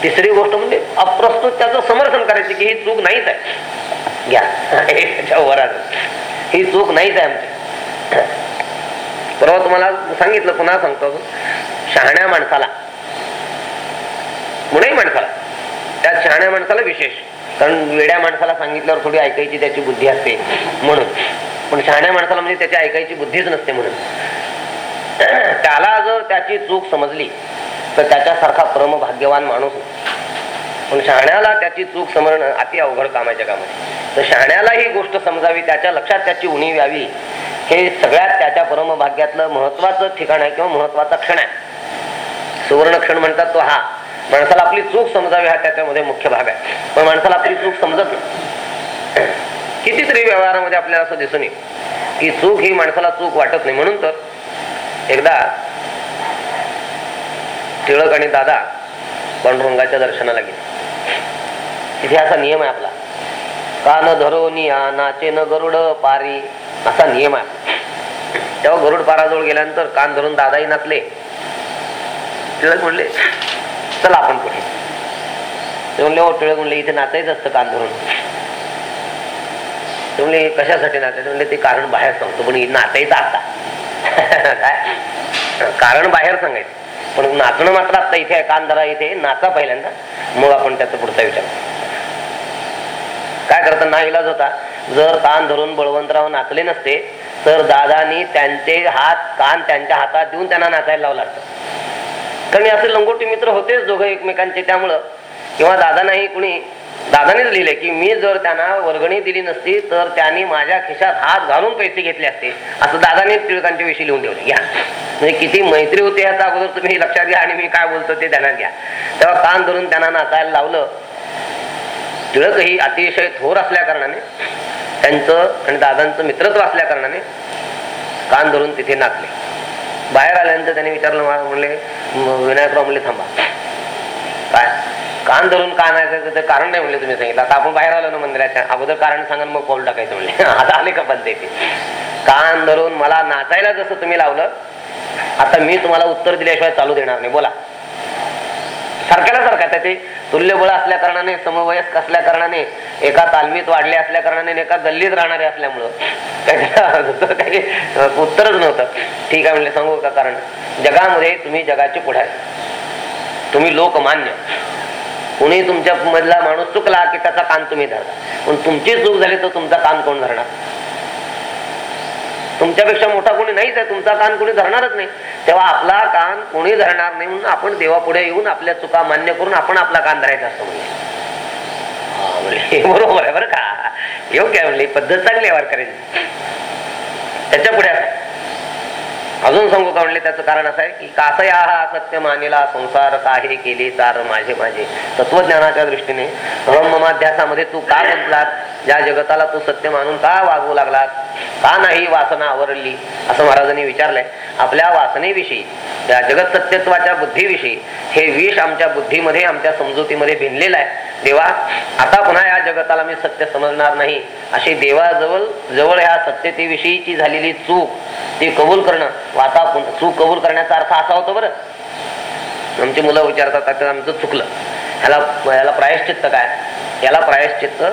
तिसरी गोष्ट म्हणजे अप्रस्तुत त्याचं समर्थन करायचं की ही चूक नाहीच आहे. घ्या. हे त्याच्या ही चूक नाहीच आहे आमची. परवा तुम्हाला सांगितलं पुन्हा सांगतो शहाण्या माणसाला. मुळे माणसाला. त्यात शहाण्या माणसाला विशेष. कारण वेड्या माणसाला सांगितल्यावर थोडी ऐकायची त्याची बुद्धी असते म्हणून. पण शहाण्या माणसाला म्हणजे त्याची ऐकायची बुद्धीच नसते म्हणून. त्याला जर त्याची चूक समजली तर त्याच्यासारखा परम भाग्यवान माणूस पण शहाण्याला त्याची चूक समजणं अति अवघड काम आहे तर शहाण्याला ही गोष्ट समजावी त्याच्या लक्षात त्याची उणीव यावी हे सगळ्यात त्याच्या परमभाग्यातलं महत्वाचं ठिकाण आहे किंवा महत्त्वाचा क्षण आहे. सुवर्ण क्षण म्हणतात तो हा. माणसाला आपली चूक समजावी हा त्याच्यामध्ये मुख्य भाग आहे. पण माणसाला आपली चूक समजत नाही. कितीतरी व्यवहारामध्ये आपल्याला असं दिसून येईल की चूक ही माणसाला चूक वाटत नाही. म्हणून तर एकदा टिळक आणि दादा पांडुरंगाच्या दर्शनाला गेले. इथे असा नियम आहे आपला. कान धरोनिया नाचे न गरुड पारी. असा नियम आहे. तेव्हा गरुड पाराजवळ गेल्यानंतर कान धरून दादाही नाचले टिळक म्हणले चला आपण पुढे ते म्हणले ओटळे म्हणले इथे नाचायचं असतं कान धरून. ते म्हणले कशासाठी नाचायचं? म्हणले ते कारण बाहेर सांगतो पण नाचायचं आता. काय? कारण बाहेर सांगायचं. पण नाचणं मात्र आता इथे आहे कान धरा इथे नाचा पहिल्यांदा मग आपण त्याचा पुढचा विचार काय करता ना इलाज होता. जर कान धरून बळवंतराव नाचले नसते तर दादानी त्यांचे हात कान त्यांच्या हातात देऊन त्यांना नाचायला लावला असतं. कारण असे लंगोटी मित्र होतेच दोघं एकमेकांचे. त्यामुळं किंवा दादा नाही कुणी दादानेच लिहिले की मी जर त्यांना वर्गणी दिली नसती तर त्यांनी माझ्या खिशात हात घालून पैसे घेतले असते. असं दादाने टिळकांच्या विषयी लिहून ठेवले. घ्या म्हणजे किती मैत्री होती याचा अगोदर तुम्ही लक्षात घ्या आणि मी काय बोलतो ते ध्यानात घ्या. तेव्हा कान धरून त्यांना नाचायला लावलं. टिळकही अतिशय थोर असल्या कारणाने त्यांचं आणि दादांचं मित्रत्व असल्या कारणाने कान धरून तिथे नाचले. बाहेर आल्यानंतर त्यांनी विचारलं मला म्हणले विनायकराव म्हणले थांबा. काय? कान धरून का नाचायचं तर कारण नाही म्हणले तुम्ही सांगितलं. आता आपण बाहेर आलो ना मंदिराच्या अगोदर कारण सांगा मग पाऊल टाकायचं म्हणले. आता आले का पण ते कान धरून मला नाचायला जसं तुम्ही लावलं आता मी तुम्हाला उत्तर दिल्याशिवाय चालू देणार नाही. बोला. सारख्याला सारखा त्याचे तुल्यबळ असल्या कारणाने समवयस्क असल्या कारणाने एका तालमीत वाढले असल्या कारणाने एका गल्लीत राहणारे असल्यामुळं. काही काही उत्तरच नव्हतं. ठीक आहे म्हणले सांगू का कारण? जगामध्ये तुम्ही जगाचे पुढारी. तुम्ही लोकमान्य. कुणी तुमच्या मधला माणूस चुकला की त्याचा कान तुम्ही धरता. पण तुमची चूक झाली तर तुमचा कान कोण धरणार? तुमच्यापेक्षा मोठा कोणी नाहीच आहे तुमचा कान कोणी धरणारच नाही. तेव्हा आपला कान कोणी धरणार नाही म्हणून आपण देवापुढे येऊन आपल्या चुका मान्य करून आपण आपला कान धरायचा असतो म्हणजे. म्हणले, बरोबर आहे बरं का? योग्य आहे म्हणले पद्धत चांगली आहे वारकऱ्यांची. त्याच्या पुढे अजून सांगू का म्हणले त्याचं कारण असं आहे की कासया हा सत्य मानेला संसार काही केले चार माझे माझे. तत्वज्ञानाच्या दृष्टीने ब्रह्ममाध्यासामध्ये तू का गुंतलास ज्या जगताला तू सत्य मानून का वागवू लागलात का नाही वासना आवरली? असं महाराजांनी विचारलंय. आपल्या वासनेविषयी या जगत सत्यत्वाच्या बुद्धीविषयी हे विष आमच्या बुद्धीमध्ये आमच्या समजुतीमध्ये भिनलेलं आहे. देवा आता पुन्हा या जगताला मी सत्य समजणार नाही. अशी देवाजवळ जवळ ह्या सत्यतेविषयीची झालेली चूक ती कबूल करणं वाता आता चूक कबूल करण्याचा अर्थ असा होतो बरं. आमची मुलं विचारतात आमचं चुकलं. ह्याला याला प्रायश्चित्त काय? याला प्रायश्चित्त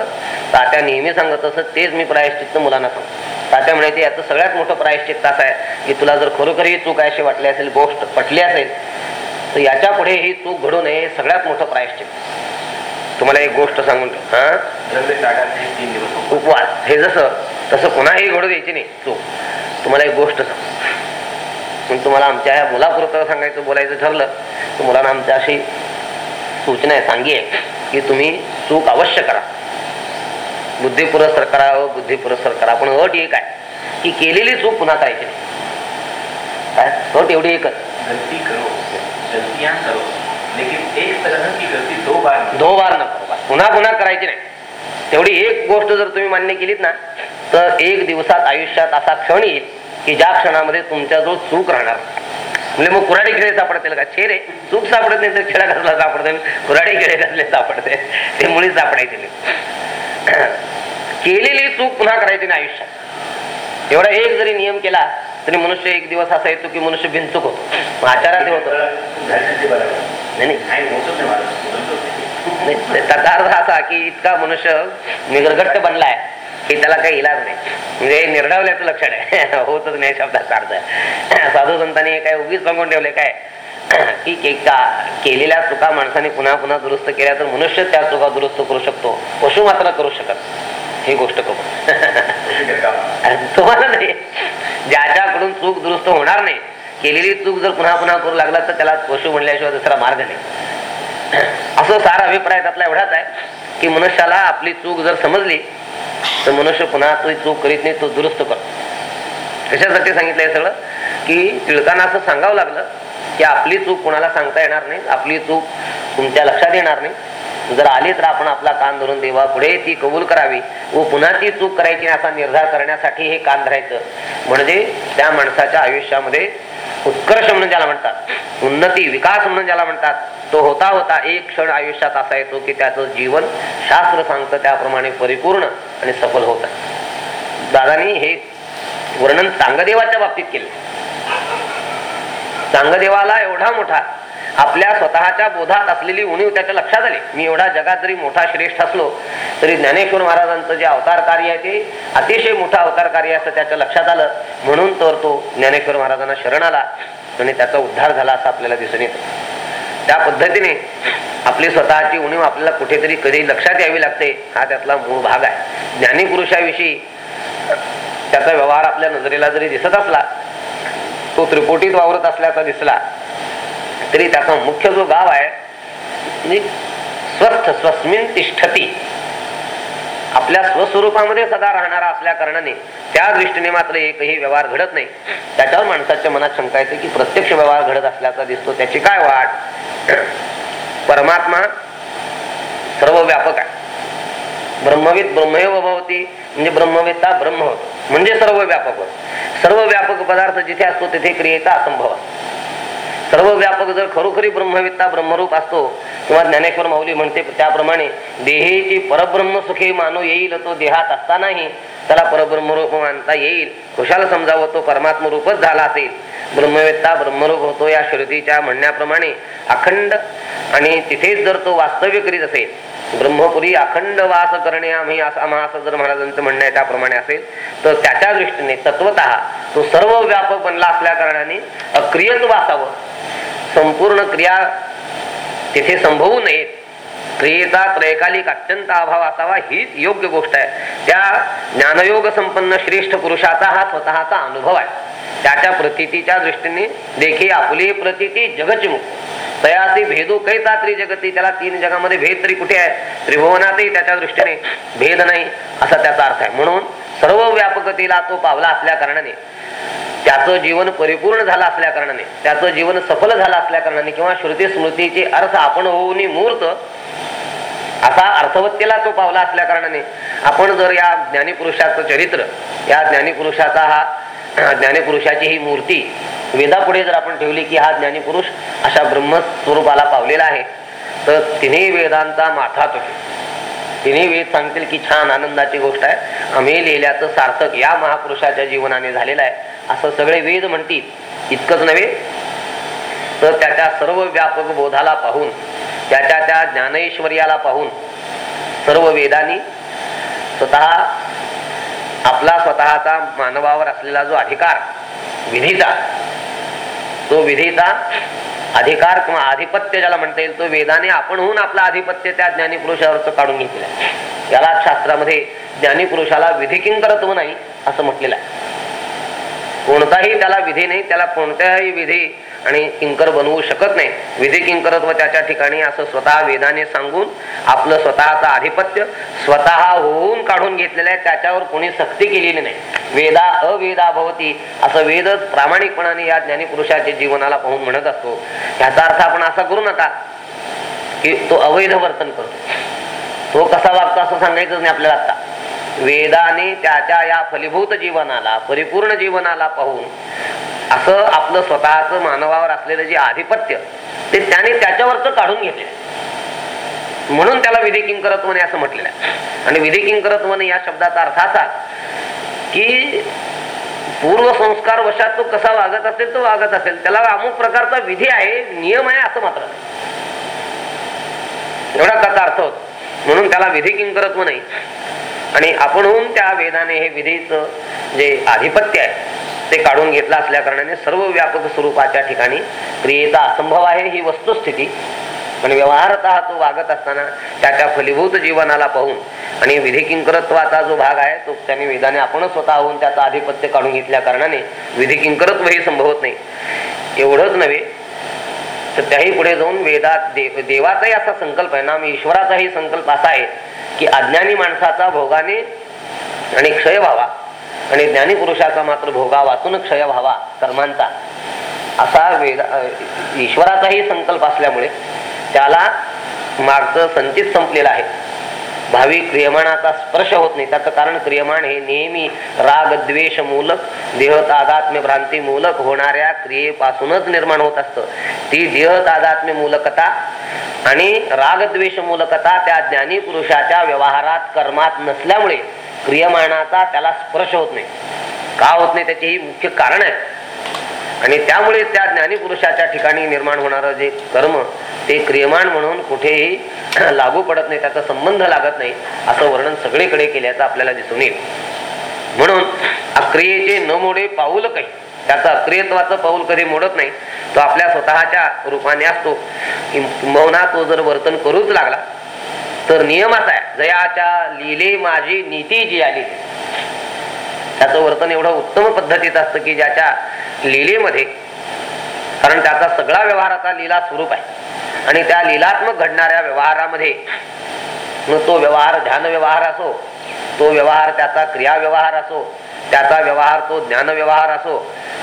तात्या नेहमी सांगत असत तेच मी प्रायश्चित्त मुलांना सांगतो. तात्या म्हणायचे याचं सगळ्यात मोठं प्रायश्चित्त असं आहे की तुला जर खरोखर ही चूक आहे अशी वाटली असेल गोष्ट पटली असेल तर याच्यापुढे ही चूक घडू नये हे सगळ्यात मोठं प्रायश्चित्त. तुम्हाला एक गोष्ट सांगून. हा? उपवास हे जसं तसं पुन्हाही घडू द्यायची नाही चूक. तुम्हाला एक गोष्ट सांग पण तुम्हाला आमच्या ह्या मुलापुरतं सांगायचं बोलायचं ठरलं तर मुलांना आमच्या अशी सूचना आहे सांगी की तुम्ही चूक अवश्य करा. बुद्धी पुरस्कार करा व बुद्धी पुरस्कार करा. पण अट एक आहे की केलेली चूक पुन्हा करायची नाही. काय? अट एवढी एकच. गलती करो. गलतियां करो. लेकिन एक तरह की गलती दो बार। दो बस. पुन्हा पुन्हा करायची नाही. तेवढी एक गोष्ट जर तुम्ही मान्य केलीत ना तर एक दिवसात आयुष्यात असा क्षण येईल की ज्या क्षणामध्ये तुमच्याजवळ चूक राहणार. म्हणजे मग कुराडी खेळे सापडतील का? छे रे. चूक सापडत नाही तर खेळा कसला सापडते कुराडी खेळे कसले सापडते ते मुळीच सापडायचे नाही. केलेली चूक पुन्हा करायची नाही आयुष्यात. एवढा एक जरी नियम केला तरी मनुष्य एक दिवस असा येतो की मनुष्य भिंचूक होतो. आचारात होतो. नाही. नाही नाही, त्याचा अर्थ असा की इतका मनुष्य निगरगट्ट बनलाय. की त्याला काही इलाज नाही. म्हणजे निर्डावल्याचं लक्षण आहे. होतच नाही शब्दाचा अर्थ. साधू संतांनी हे काय उगीच सांगून ठेवले काय? की के- का- केलेल्या चुका माणसाने पुन्हा पुन्हा दुरुस्त केल्या तर मनुष्य त्या चुका दुरुस्त करू शकतो. पशु मात्र करू शकत ही गोष्ट करू. तुम्हाला नाही. ज्याच्याकडून चूक दुरुस्त होणार नाही केलेली चूक जर पुन्हा पुन्हा करू लागला तर त्याला पशु म्हणल्याशिवाय दुसरा मार्ग नाही. असं सारा अभिप्राय त्यातला एवढाच आहे. की मनुष्याला आपली चूक जर समजली तर मनुष्य पुन्हा तो चूक करीत नाही तो दुरुस्त करतो. कशासाठी सांगितलंय सगळं? की टिळकांना असं सांगावं लागलं की आपली चूक कुणाला सांगता येणार नाही आपली चूक तुमच्या लक्षात येणार नाही. जर आली तर आपण आपला कान धरून देवा पुढे ती कबूल करावी व पुन्हा ती चूक करायची असा निर्धार करण्यासाठी हे कान धरायचं. म्हणजे त्या माणसाच्या आयुष्यामध्ये उत्कर्ष म्हणून ज्याला म्हणतात उन्नती विकास म्हणून ज्याला म्हणतात तो होता होता एक क्षण आयुष्यात असा येतो की त्याचं जीवन शास्त्र सांगतं त्याप्रमाणे परिपूर्ण आणि सफल होत. दादानी हे वर्णन चांगदेवाच्या बाबतीत केले. चांगदेवाला एवढा मोठा आपल्या स्वतःच्या बोधात असलेली उणीव त्याच्या लक्षात आली. मी एवढा जगात जरी मोठा श्रेष्ठ असलो तरी ज्ञानेश्वर महाराजांचं जे अवतार कार्य आहे ते अतिशय मोठं अवतार कार्य असं त्याच्या लक्षात आलं. म्हणून तर तो ज्ञानेश्वर महाराजांना शरण आला आणि त्याचा उद्धार झाला असं आपल्याला दिसून येतं. त्या पद्धतीने आपली स्वतःची उणीव आपल्याला कुठेतरी कधी लक्षात यावी लागते हा त्यातला मूळ भाग आहे. ज्ञानी पुरुषाविषयी त्याचा व्यवहार आपल्या नजरेला जरी दिसत असला तो त्रिपोटीत वावरत असल्याचा दिसला तरी त्याचा मुख्य जो गाव आहे म्हणजे स्वस्थ स्वस्मिन तिष्ठती. आपल्या स्वस्वरूपामध्ये सदा राहणारा असल्या कारणाने त्या दृष्टीने मात्र एकही व्यवहार घडत नाही. त्याच्यावर माणसाच्या मनात शंका येते की प्रत्यक्ष व्यवहार घडत असल्याचा दिसतो त्याची काय वाट? परमात्मा सर्व व्यापक आहे. ब्रह्मविद ब्रह्मैव भवती म्हणजे ब्रह्मवेत्ता ब्रह्म होतो. म्हणजे सर्व व्यापक सर्व व्यापक पदार्थ जिथे असतो तिथे क्रियेचा असंभव असतो. सर्व व्यापक जर खरोखरी ब्रह्मवित्ता ब्रह्मरूप असतो किंवा ज्ञानेश्वर माऊली म्हणते त्याप्रमाणे देहेची परब्रह्म सुखे मानू येईल तो देहात असतानाही त्याला परब्रह्मरूप मानता येईल. खुशाल समजावं तो परमात्म रूपच झाला असेल. ब्रह्मवेत्ता ब्रह्मरूप होतो या श्रुतीच्या म्हणण्याप्रमाणे अखंड आणि तिथेच जर तो वास्तव्य करीत असेल ब्रह्मपुरी अखंड वास करणे आम्ही असं असं जर महाराजांचं म्हणणं आहे त्याप्रमाणे असेल तर त्याच्या दृष्टीने तत्वत तो सर्व व्यापक बनला असल्या कारणाने अक्रियत वासावं. संपूर्ण क्रिया तिथे संभवू नयेत क्रियेचा त्रैकालिक अत्यंत अभाव असावा हीच योग्य गोष्ट आहे. त्या ज्ञानयोग संपन्न श्रेष्ठ पुरुषाचा हा स्वतःचा अनुभव आहे. त्याच्या प्रतीतीच्या दृष्टीने देखील आपली प्रतीती जगचिमुख तयासी भेदू कैता त्रिजगती त्याला तीन जगामध्ये भेद तरी कुठे आहे? त्रिभुवनातही त्याच्या दृष्टीने भेद नाही असा त्याचा अर्थ आहे. म्हणून सर्व व्यापकतेला तो पावला असल्या कारणाने त्याचं जीवन परिपूर्ण झालं असल्या कारणाने त्याचं जीवन सफल झालं असल्या कारणाने किंवा श्रुती स्मृतीचे अर्थ आपण होऊन मूर्त असा अर्थवत्तेला तो पावला असल्या कारणाने आपण जर या ज्ञानीपुरुषाचं चरित्र या ज्ञानीपुरुषाचा हा ज्ञानीपुरुषाची ही मूर्ती वेदापुढे जर आपण ठेवली की हा ज्ञानीपुरुष अशा ब्रह्मस्वरूपाला पावलेला आहे तर तिन्ही वेदांचा माथा तो तिन्ही वेद सांगतील की छान आनंदाची गोष्ट आहे. आम्ही लिहिल्याचं सार्थक या महापुरुषाच्या जीवनाने झालेलं आहे. असं सगळे वेद म्हणतील इतकंच नव्हे. तर त्याच्या सर्व व्यापक बोधाला पाहून त्याच्या त्या ज्ञानेश्वर्याला पाहून सर्व वेदांनी स्वतः आपला स्वतःचा मानवावर असलेला जो अधिकार विधीचा तो विधीचा अधिकार किंवा आधिपत्य ज्याला म्हणता येईल तो वेदाने आपणहून आपला आधिपत्य त्या ज्ञानी पुरुषावरच काढून घेतलेला आहे. याला शास्त्रामध्ये ज्ञानी पुरुषाला विधी किंकरत्व नाही असं म्हटलेलं आहे. कोणताही त्याला विधी नाही त्याला कोणत्याही विधी आणि किंकर बनवू शकत नाही. विधी किंकरत्व त्याच्या ठिकाणी असं स्वतः वेदाने सांगून आपलं स्वतःचं आधिपत्य स्वतः होऊन काढून घेतलेलं आहे. त्याच्यावर कोणी सक्ती केलेली नाही. वेदा अवेदा भवती असं वेदच प्रामाणिकपणाने या ज्ञानीपुरुषाच्या जीवनाला पाहून म्हणत असतो. याचा अर्थ आपण असा करू नका की तो अवैध वर्तन करतो. तो कसा वागतो असं सांगायचंच नाही आपल्याला आता. वेदाने त्याच्या या फलीभूत जीवनाला परिपूर्ण जीवनाला पाहून असं आपलं स्वतःच मानवावर असलेलं जे आधिपत्य ते त्याने त्याच्यावरच काढून घेतले म्हणून त्याला विधी किंकरत्वने असं म्हटलेलं आहे. आणि विधी किंकरत्वने या शब्दाचा अर्थ असा की पूर्व संस्कार वशात तो कसा वागत असेल तो वागत असेल. त्याला अमुक प्रकारचा विधी आहे नियम आहे असं मात्र एवढा त्याचा अर्थ होतो. म्हणून त्याला विधी किंकरत्व नाही. आणि आपणहून त्या वेदाने हे विधीच जे आधिपत्य आहे ते काढून घेतलं असल्या कारणाने सर्व व्यापक स्वरूपाच्या ठिकाणी क्रियेचा असंभव आहे ही वस्तुस्थिती. पण व्यवहारत तो वागत असताना त्याच्या फलीभूत जीवनाला पाहून आणि विधी किंकरत्वाचा जो भाग आहे तो त्याने वेदाने आपण स्वतःहून त्याचा आधिपत्य काढून घेतल्या कारणाने विधी किंकरत्व हे संभवत नाही. एवढंच नव्हे तर त्याही पुढे जाऊन वेदात देव देवाचाही असा संकल्प आहे नाम ईश्वराचाही संकल्प असा आहे की अज्ञानी माणसाचा भोगाने आणि क्षय व्हावा आणि ज्ञानी पुरुषाचा मात्र भोगा वाचून क्षय व्हावा कर्मांचा. असा वेद ईश्वराचाही संकल्प असल्यामुळे त्याला मागचं संचित संपलेलं आहे. भावी क्रियमाणाचा स्पर्श होत नाही. त्याचं कारण क्रियमाण हे नेहमी राग द्वेष मूलक देह तादात्म्य भ्रांती मूलक होणाऱ्या क्रियेपासूनच निर्माण होत असतं. ती देह तादात्म्य मूलकता आणि रागद्वेष मूलकता त्या ज्ञानी पुरुषाच्या व्यवहारात कर्मात नसल्यामुळे क्रियमाणाचा त्याला स्पर्श होत नाही. का होत नाही त्याचे ही मुख्य कारण आहे. आणि त्यामुळे त्या ज्ञानी पुरुषाच्या ठिकाणी निर्माण होणारं जे कर्म ते क्रियमाण म्हणून कुठेही लागू पडत नाही त्याचा संबंध लागत नाही असं वर्णन सगळीकडे केल्याचं आपल्याला दिसून येईल. म्हणून अक्रियेचे न मोडे पाऊल काही. त्याचं अक्रियत्वाचं पाऊल कधी मोडत नाही तो आपल्या स्वतःच्या रूपाने असतो. किंबहुना तो जर वर्तन करूच लागला तर नियम असा आहे जयाच्या लिले माझी नीती जी आली. त्याचं वर्तन एवढं उत्तम पद्धतीत असतं की ज्याच्या लिलेमध्ये. कारण त्याचा सगळा व्यवहाराचा लीला स्वरूप आहे. आणि त्या लिलात्मक घडणाऱ्या व्यवहारामध्ये मग तो व्यवहार ध्यान व्यवहार असो तो व्यवहार त्याचा क्रिया व्यवहार असो त्याचा व्यवहार तो ज्ञान व्यवहार असो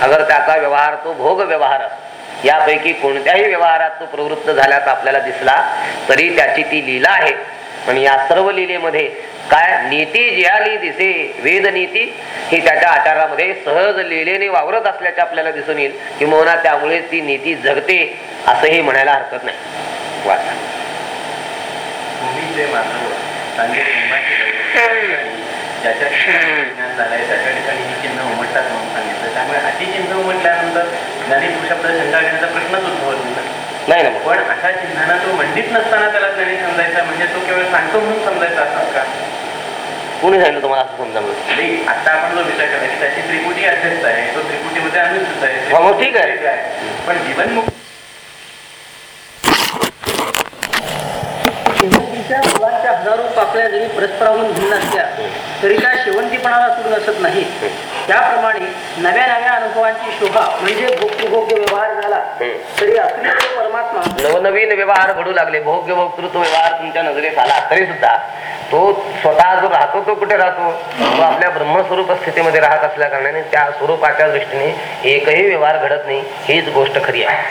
अगर त्याचा व्यवहार तो भोग व्यवहार असो यापैकी कोणत्याही व्यवहारात तो प्रवृत्त झाल्याचा आपल्याला दिसला तरी त्याची ती लीला आहे. आणि या सर्व लीलेमध्ये काय नीती जियाली दिसे वेद नीती ही त्याच्या आचारामध्ये सहज लिहिलेने वावरत असल्याचे आपल्याला दिसून येईल किंवा त्यामुळे ती नीती जगते असंही म्हणायला हरकत नाही. वाचा. ज्याच्या त्याच्या ठिकाणी ही चिन्ह उमटतात म्हणून सांगितलं त्यामुळे अशी चिन्ह उमटल्यानंतर ज्ञानी पुरुषाबद्दल शंका घेण्याचा प्रश्नच उद्भवत नाही नाही ना मग. पण अशा चिन्हांना तो मंडित नसताना त्याला ज्ञानी समजायचा म्हणजे तो केवळ सांगतो म्हणून समजायचा असतात का कोणी सांगितलं तुम्हाला असं समजा? नाही, आता आपण जो विचार करतो की त्याची त्रिपुटी अध्यक्ष आहे तो त्रिपुटीमध्ये अनुसूत आहे ठीक आहे. पण जीवनमुक्त शेवंतीच्या मुलांच्या हजारो पाकळ्या जरी परस्परावरून भिन्न असल्या तरी त्या शेवंतीपणाला सुरू नसत नाही. त्याप्रमाणे नव्या नव्या अनुभवांची शोभा म्हणजे भोग्य व्यवहार झाला तरी अखिल परमात्मा नवनवीन व्यवहार घडू लागले. भोग्य भोक्तृत्व व्यवहार तुमच्या नजरेस आला तरी सुद्धा तो स्वतः जो राहतो तो कुठे राहतो? तो आपल्या ब्रह्मस्वरूप स्थितीमध्ये राहत असल्या कारणाने त्या स्वरूपाच्या दृष्टीने एकही व्यवहार घडत नाही हीच गोष्ट खरी आहे.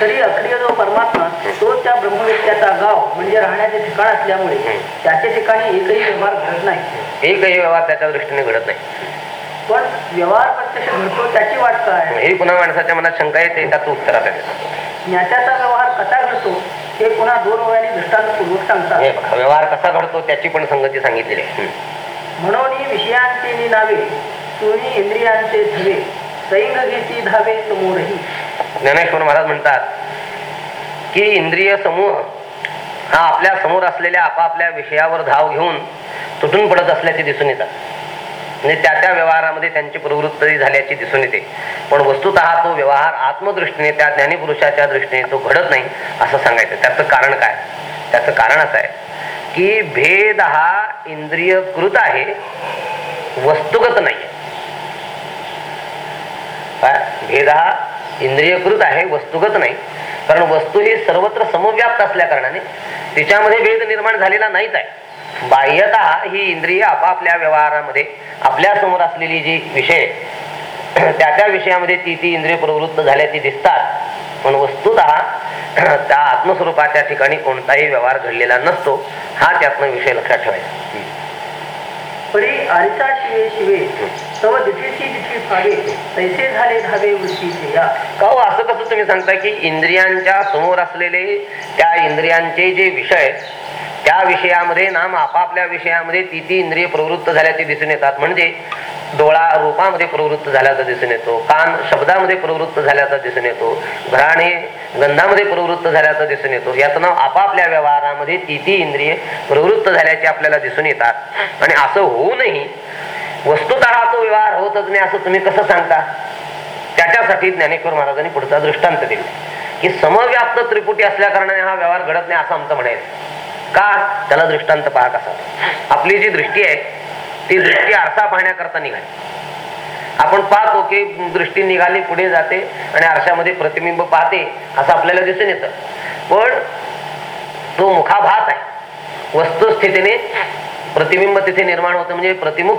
तरी अक्रिय जो परमात्मा तो त्या ब्रह्मविद्याचा गाव म्हणजे राहण्याचे ठिकाण असल्यामुळे त्याच्या ठिकाणी एकही व्यवहार घडत नाही. एकही व्यवहार त्याच्या दृष्टीने घडत नाही. पण व्यवहार प्रत्यक्ष घडतो त्याची वाट काय ही पुन्हा माणसाच्या मनात शंका येते त्याचं उत्तर आता. ज्ञात्याचा व्यवहार कसा घडतो हे पुन्हा दोन वयाने दृष्टांतपूर्वक सांगतात. व्यवहार कसा घडतो त्याची पण संगती सांगितलेली आहे. म्हणून विषयांचे नावे तुणी इंद्रियांचे धवे सैंग धावे समोरही ज्ञानेश्वर महाराज म्हणतात की इंद्रिय समूह हा आपल्यासमोर असलेल्या आपापल्या विषयावर धाव घेऊन तुटून पडत असल्याचे दिसून येतात. म्हणजे त्या त्या व्यवहारामध्ये त्यांची प्रवृत्ती झाल्याची दिसून येते. पण वस्तुत तो व्यवहार आत्मदृष्टीने त्या ज्ञानीपुरुषाच्या दृष्टीने तो घडत नाही असं सांगायचं. त्याचं कारण काय? त्याचं कारण असं आहे की भेद हा इंद्रियकृत आहे वस्तुगत नाही काय? भेद हा इंद्रियकृत आहे वस्तुगत नाही. कारण वस्तू ही सर्वत्र समव्याप्त असल्या कारणाने तिच्यामध्ये भेद निर्माण झालेला नाहीच आहे. बाह्यता ही इंद्रिय आपापल्या व्यवहारामध्ये आपल्यासमोर असलेली जी विषय त्या त्या विषयामध्ये ती ती इंद्रिय प्रवृत्त झाल्याची दिसतात. पण वस्तुत त्या आत्मस्वरूपाच्या ठिकाणी कोणताही व्यवहार घडलेला नसतो हा त्यातनं विषय लक्षात ठेवायचा. परी आरिसा शिवे शिवे तव दिठीची दिठी फावे तैसे झाले धावे वृत्तीचे या. का हो असं कसं तुम्ही सांगता की इंद्रियांच्या समोर असलेले त्या इंद्रियांचे जे विषय त्या विषयामध्ये नाम आपापल्या विषयामध्ये ती ती इंद्रिय प्रवृत्त झाल्याचे दिसून येतात. म्हणजे डोळा रूपामध्ये प्रवृत्त झाल्याचा दिसून येतो. कान शब्दामध्ये प्रवृत्त झाल्याचा दिसून येतो. घराणे गंधामध्ये प्रवृत्त झाल्याचं दिसून येतो. याचं नाव आपापल्या व्यवहारामध्ये ती ती इंद्रिय प्रवृत्त झाल्याचे आपल्याला दिसून येतात. आणि असं होऊनही वस्तुत तो व्यवहार होतच नाही असं तुम्ही कसं सांगता? त्याच्यासाठी ज्ञानेश्वर महाराजांनी पुढचा दृष्टांत दिला. की समव्याप्त त्रिपुटी असल्या कारणाने हा व्यवहार घडत नाही असं आमचं म्हणायचं का? त्याला दृष्टांत पाहत असा आपली जी दृष्टी आहे ती दृष्टी आरसा पाहण्याकरता निघाली. आपण पाहतो की दृष्टी निघाली पुढे जाते आणि आरशामध्ये प्रतिबिंब पाहते असं आपल्याला दिसून येतं. पण तो मुखाभास आहे. वस्तुस्थितीने प्रतिबिंब तिथे निर्माण होतं म्हणजे प्रतिमुख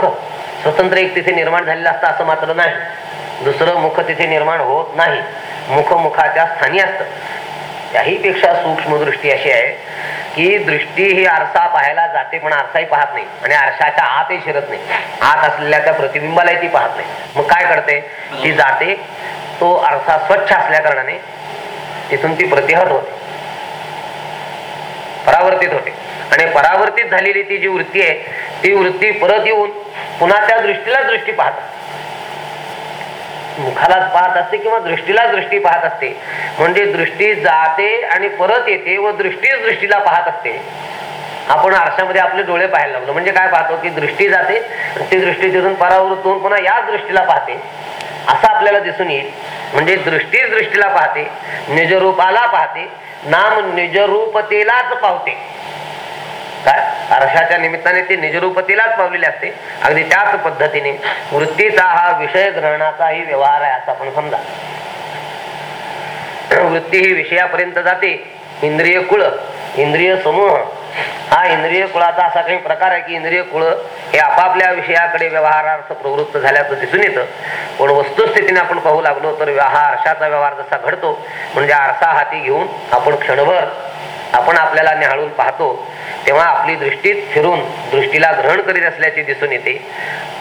स्वतंत्र एक तिथे निर्माण झालेलं असतं असं मात्र नाही. दुसरं मुख तिथे निर्माण होत नाही. मुख मुखाच्या स्थानी असतं. त्याही पेक्षा सूक्ष्म दृष्टी अशी आहे ही दृष्टी ही आरसा पाहायला जाते पण आरसाही पाहत नाही. आणि आरशाच्या आतही शिरत नाही. आत असलेल्या त्या प्रतिबिंबालाही ती पाहत नाही. मग काय करते? ती जाते. तो आरसा स्वच्छ असल्या कारणाने तिथून ती प्रतिहत होते. परावर्तित होते. आणि परावर्तित झालेली ती जी वृत्ती आहे ती वृत्ती परत येऊन पुन्हा त्या दृष्टीला दृष्टी पाहतात. मुखालाच पाहत असते किंवा दृष्टीला दृष्टी पाहत असते. म्हणजे दृष्टी जाते आणि परत येते व दृष्टीच दृष्टीला पाहत असते. आपण आरशामध्ये आपले डोळे पाहायला लागलो. म्हणजे काय पाहतो की दृष्टी जाते ती दृष्टी तिथून परावृत्त होऊन पुन्हा याच दृष्टीला पाहते. असं आपल्याला दिसून येईल. म्हणजे दृष्टी दृष्टीला पाहते निजरूपाला पाहते नाम निजरूपतेलाच पावते. काय? आरशाच्या निमित्ताने ते निजरूपतीलाच पावलेले असते. अगदी त्याच पद्धतीने वृत्तीचा हा विषय ग्रहणाचाही व्यवहार आहे असं आपण समजा. वृत्ती ही विषयापर्यंत जाते. इंद्रिय कुळ इंद्रिय समूह. हा इंद्रिय कुळाचा असा काही प्रकार आहे की इंद्रिय कुळ हे आपापल्या विषयाकडे व्यवहारार्थ प्रवृत्त झाल्याचं दिसून येतं. पण वस्तुस्थितीने आपण पाहू लागलो तर हा आरशाचा व्यवहार जसा घडतो म्हणजे आरसा हाती घेऊन आपण क्षणभर आपण आपल्याला निहाळून पाहतो. तेव्हा आपली दृष्टी फिरून दृष्टीला ग्रहण करीत असल्याचे दिसून येते.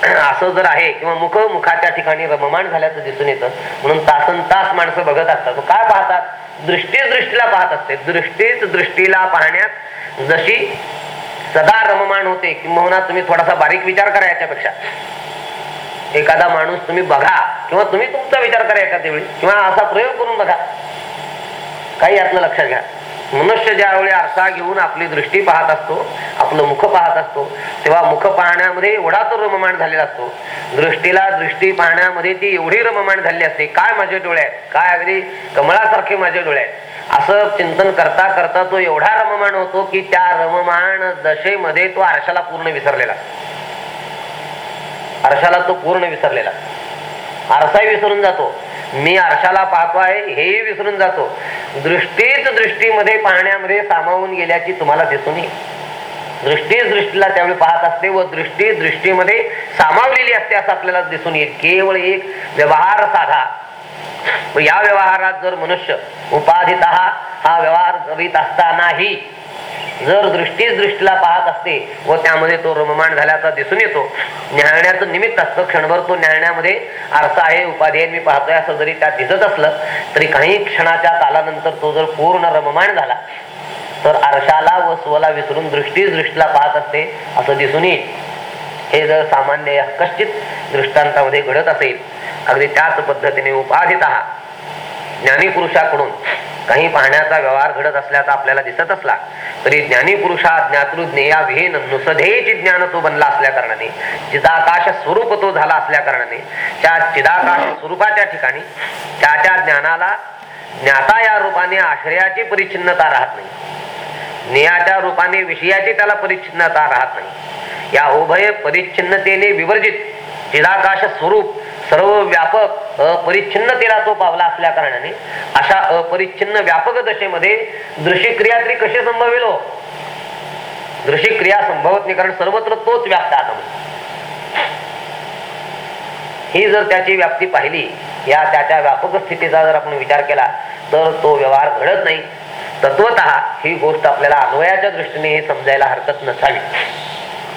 असं जर आहे किंवा मुख मुखाच्या ठिकाणी रममाण झाल्याचं दिसून येतं म्हणून तासन तास माणसं बघत असतात. काय पाहतात? दृष्टी दृष्टीला पाहत असते. दृष्टीच दृष्टीला पाहण्यात जशी सदा रममाण होते किंवा तुम्ही थोडासा बारीक विचार करा याच्यापेक्षा. एखादा माणूस तुम्ही बघा किंवा तुम्ही तुमचा विचार करा एखाद्या वेळी किंवा असा प्रयोग करून बघा. काही यातलं लक्षात घ्या. मनुष्य ज्यावेळी आरसा घेऊन आपली दृष्टी पाहत असतो आपलं मुख पाहत असतो तेव्हा मुख पाहण्यामध्ये एवढा तो रममाण झालेला असतो. दृष्टीला दृष्टी पाहण्यामध्ये ती एवढी रममाण झालेली असते काय माझे डोळे आहेत? काय अगदी कमळासारखे माझे डोळे आहेत? असं चिंतन करता करता तो एवढा रममाण होतो की त्या रममाण दशेमध्ये तो आरशाला पूर्ण विसरलेला. आरशाला तो पूर्ण विसरलेला. आरसाही विसरून जातो. मी आरशाला पाहतो आहे हेही विसरून जातो. दृष्टीच दृष्टीमध्ये पाहण्यामध्ये सामावून गेल्याची तुम्हाला दिसून येईल. दृष्टी दृष्टीला त्यावेळी पाहत असते व दृष्टी दृष्टीमध्ये सामावलेली असते असं आपल्याला दिसून येईल. केवळ एक व्यवहार साधा. या व्यवहारात जर मनुष्य उपाधित हा व्यवहार करीत असतानाही जर दृष्टीच दृष्टीला पाहत असते व त्यामध्ये तो रममाण झाल्याचा दिसून येतो न्याहण्याचं निमित्त असतं क्षणभर तो न्याहण्यामध्ये आरसा आहे उपाधी आहे मी पाहतोय असं जरी त्यात दिसत असलं तरी काही क्षणाच्या कालानंतर तो जर पूर्ण रममाण झाला तर आरशाला व स्वला विसरून दृष्टीच दृष्टीला पाहत असते असं दिसून येईल. हे जर सामान्य कश्चित दृष्टांतामध्ये घडत असेल अगदी त्याच पद्धतीने उपाधित आहात पुरुषाकडून काही पाहण्याचा व्यवहार घडत असल्याचा आपल्याला दिसत असला तरी ज्ञानी पुरुषा ज्ञातृज्ञेया नुसधेची ज्ञान तो बनला असल्या कारणाने चिदाकाश स्वरूप तो झाला असल्या कारणाने त्या चिदाकाश स्वरूपाच्या ठिकाणी त्याच्या ज्ञानाला ज्ञाता या रूपाने आश्रयाची परिच्छिन्नता राहत नाही. ज्ञाच्या रूपाने विषयाची त्याला परिच्छिन्नता राहत नाही. या उभय परिच्छिन्नतेने विवर्जित चिदाकाश स्वरूप सर्व व्यापक अपरिच्छिन्नतेला तो पावला असल्या कारणाने अशा अपरिच्छिन्न व्यापक दशेमध्ये दृश्य क्रिया तरी कशी संभवेल हो? क्रिया संभवत नाही कारण सर्वत्र तोच व्याप्त आता ही जर त्याची व्याप्ती पाहिली या त्याच्या व्यापक स्थितीचा जर आपण विचार केला तर तो व्यवहार घडत नाही. तत्वत ही गोष्ट आपल्याला अन्वयाच्या दृष्टीने समजायला हरकत नसावी.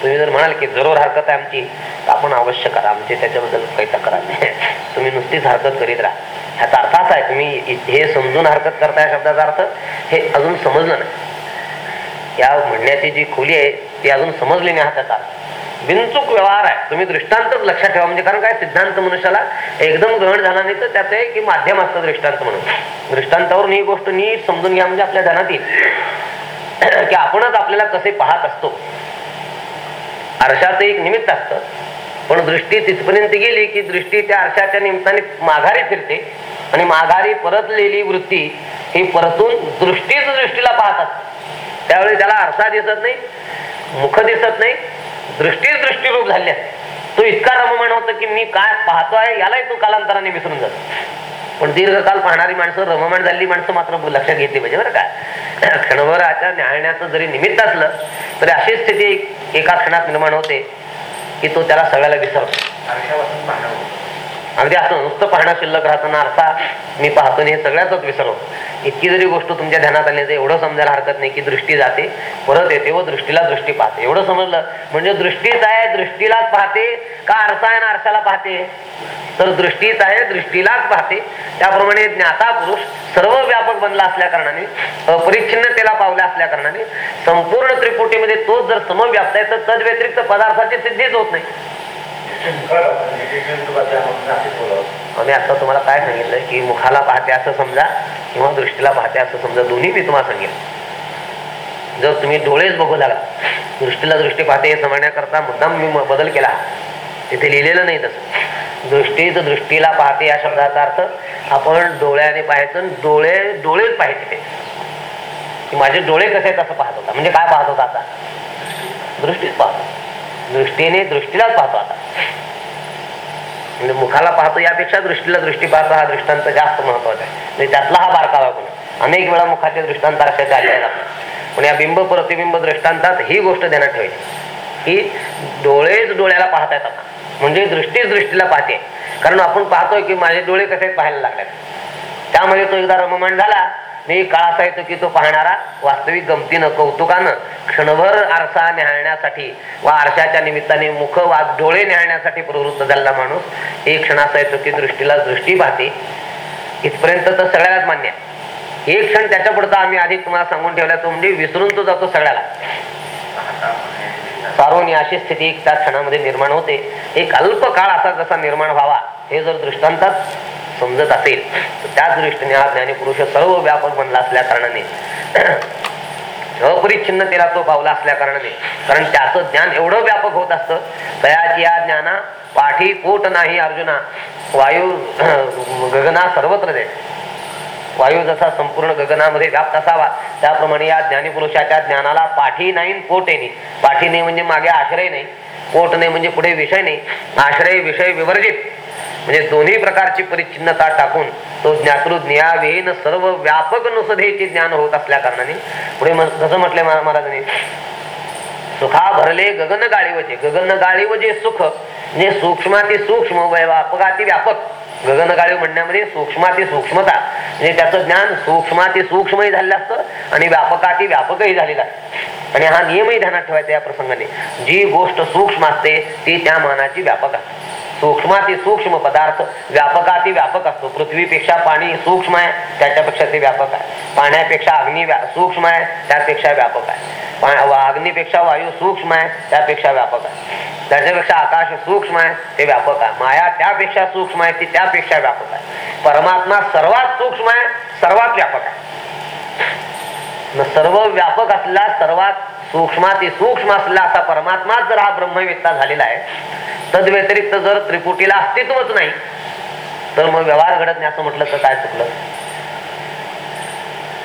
तुम्ही जर म्हणाल की जरूर हरकत आहे आमची आपण अवश्य करा. आमची त्याच्याबद्दल काही तक्रार नाही. तुम्ही नुसतीच हरकत करीत राहा. ह्याचा अर्थ असा आहे तुम्ही हे समजून हरकत करताय शब्दाचा अर्थ हे अजून समजलं नाही. या म्हणण्याची जी खोली आहे ती अजून समजली नाही हा त्याचा अर्थ. बिनचूक व्यवहार आहे. तुम्ही दृष्टांतच लक्षात ठेवा. म्हणजे कारण काय? सिद्धांत मनुष्याला एकदम ग्रहण झाला नाही तर त्याचं आहे की माध्यम असतं दृष्टांत म्हणून. दृष्टांतावरून ही गोष्ट नीट समजून घ्या म्हणजे आपल्या ध्यानात येईल. की आपणच आपल्याला कसे पाहत असतो. आरशाचं एक निमित्त असतं. पण दृष्टी तिथपर्यंत गेली की दृष्टी त्या आरशाच्या निमित्ताने माघारी फिरते. आणि माघारी परतलेली वृत्ती ही परतून दृष्टीच दृष्टीला पाहत असते. त्यावेळी त्याला आरसा दिसत नाही मुख दिसत नाही दृष्टीच दृष्टीरूप झाली असते. तो इतका रममाण होतो की मी काय पाहतो आहे यालाही तो कालांतराने विसरून जातो. पण दीर्घकाल पाहणारी माणसं रममाण झालेली माणसं मात्र लक्षात घेतली पाहिजे बरं का. क्षणभराच्या न्याहाळण्याचं जरी निमित्त असलं तरी अशी स्थिती एका क्षणात निर्माण होते की तो त्याला सगळ्याला विसरतो. अगदी असं नुसतं पाहणं शिल्लक राहताना असा मी पाहतो हे सगळ्याच विसरलो. इतकी जरी गोष्ट तुमच्या ध्यानात आली तर एवढं समजायला हरकत नाही की दृष्टी जाते परत येते व दृष्टीला दृष्टी पाहते. एवढं समजलं म्हणजे दृष्टीच आहे दृष्टीलाच पाहते का आरसा आहे ना आरशाला पाहते? तर दृष्टीच आहे दृष्टीलाच पाहते. त्याप्रमाणे ज्ञाता पुरुष सर्व व्यापक बनला असल्या कारणाने अपरिच्छिन्नतेला पावल्या असल्या कारणाने संपूर्ण त्रिपुटीमध्ये तोच जर समव्याप्त आहे तर तद व्यतिरिक्त पदार्थाची सिद्धीच होत नाही. आम्ही आता तुम्हाला काय सांगितलं की मुखाला पाहते असं समजा किंवा दृष्टीला पाहते असं समजा दोन्ही मी तुम्हाला सांगितलं. जर तुम्ही डोळेच बघू लागला दृष्टीला दृष्टी पाहते हे समजण्याकरता मुद्दाम मी म- बदल केला. तिथे लिहिलेलं नाही तसं. दृष्टीच दृष्टीला पाहते या शब्दाचा अर्थ आपण डोळ्याने पाहायचं आणि डोळे डोळेच पाहायचे ते की माझे डोळे कसे आहेत असं पाहत होता. म्हणजे काय पाहत होता आता? दृष्टीच पाहतो दृष्टीने दृष्टीलाच पाहतो आता. म्हणजे मुखाला पाहतो यापेक्षा दृष्टीला दृष्टी पाहतो हा दृष्टांत जास्त महत्त्वाचा आहे. म्हणजे त्यातला हा बारकावा पण अनेक वेळा मुखाच्या दृष्टांत अशाचे पण या बिंब प्रतिबिंब दृष्टांतात ही गोष्ट ध्यानात ठेवायची. की डोळेच डोळ्याला पाहता आता म्हणजे दृष्टीच दृष्टीला पाहते. कारण आपण पाहतोय की माझे डोळे कसे पाहायला लागले त्यामध्ये तो एकदा रममाण झाला. मी काळ असा येतो की तो पाहणारा वास्तविक गमतीनं कौतुकानं क्षणभर आरसा न्याहाळण्यासाठी व आरशाच्या निमित्ताने मुख वा डोळे न्याहाळण्यासाठी प्रवृत्त झालेला माणूस एक क्षण असा येतो की दृष्टीला दृष्टी पाहते. इथपर्यंत तर सगळ्यालाच मान्य आहे. एक क्षण त्याच्या पुढचा आम्ही आधी तुम्हाला सांगून ठेवला तो म्हणजे विसरून तो जातो सगळ्याला. सारोनी अशी स्थिती एक त्या क्षणामध्ये निर्माण होते. एक अल्प काळ असा जसा निर्माण व्हावा हे जर दृष्टांतात समजत असेल तर त्याच दृष्टीने हा ज्ञानीपुरुष सर्व व्यापक बनला असल्या कारणाने. अपरिच्छिन्नतेला तो पावला असल्या कारणाने. कारण त्याचं ज्ञान एवढं व्यापक होत असतं तयाची या ज्ञाना पाठी पोट नाही अर्जुना. वायू गगना सर्वत्र दे. वायू जसा संपूर्ण गगनामध्ये व्याप्त असावा त्याप्रमाणे या ज्ञानीपुरुषाच्या ज्ञानाला पाठी नाही पोटे नाही. पाठी नाही म्हणजे मागे आश्रय नाही पोट नाही म्हणजे पुढे विषय नाही. आश्रय विषय विवर्जित. म्हणजे दोन्ही प्रकारची परिच्छिन्नता टाकून तो ज्ञातृज्ञावेन सर्व व्यापक नुसधेचे ज्ञान होत असल्या कारणाने पुढे कसं म्हटलंय महाराजांनी? सुखा भरले गगन गाळीवचे. गगन गाळीवजे सुख. म्हणजे सूक्ष्माती सूक्ष्म व्यापकाती व्यापक. गगन गाळीव म्हणण्यामध्ये सूक्ष्माती सूक्ष्मता. म्हणजे त्याचं ज्ञान सूक्ष्माती सूक्ष्मही झालेलं असतं आणि व्यापकाती व्यापकही झालेलं असतं. आणि हा नियमही ध्यानात ठेवायचा या प्रसंगाने. जी गोष्ट सूक्ष्म असते ती त्या मानाची व्यापक असते. सूक्ष्माती सूक्ष्म पदार्थ व्यापकाती व्यापक असतो. पृथ्वीपेक्षा पाणी सूक्ष्म आहे त्याच्यापेक्षा ते व्यापक आहे. पाण्यापेक्षा अग्नी सूक्ष्म आहे त्यापेक्षा व्यापक आहे. अग्नीपेक्षा वायू सूक्ष्म आहे त्यापेक्षा व्यापक आहे. त्याच्यापेक्षा आकाश सूक्ष्म आहे ते व्यापक आहे. माया त्यापेक्षा सूक्ष्म आहे ती त्यापेक्षा व्यापक आहे. परमात्मा सर्वात सूक्ष्म आहे सर्वात व्यापक आहे. सर्व व्यापक असला सर्वात सूक्ष्मात सूक्ष्म असला असा परमात्माच जर हा ब्रह्मवेत्ता झालेला आहे तद व्यतिरिक्त जर त्रिपुटीला अस्तित्वच नाही तर मग व्यवहार घडत नाही असं म्हटलं तर काय चुकलं?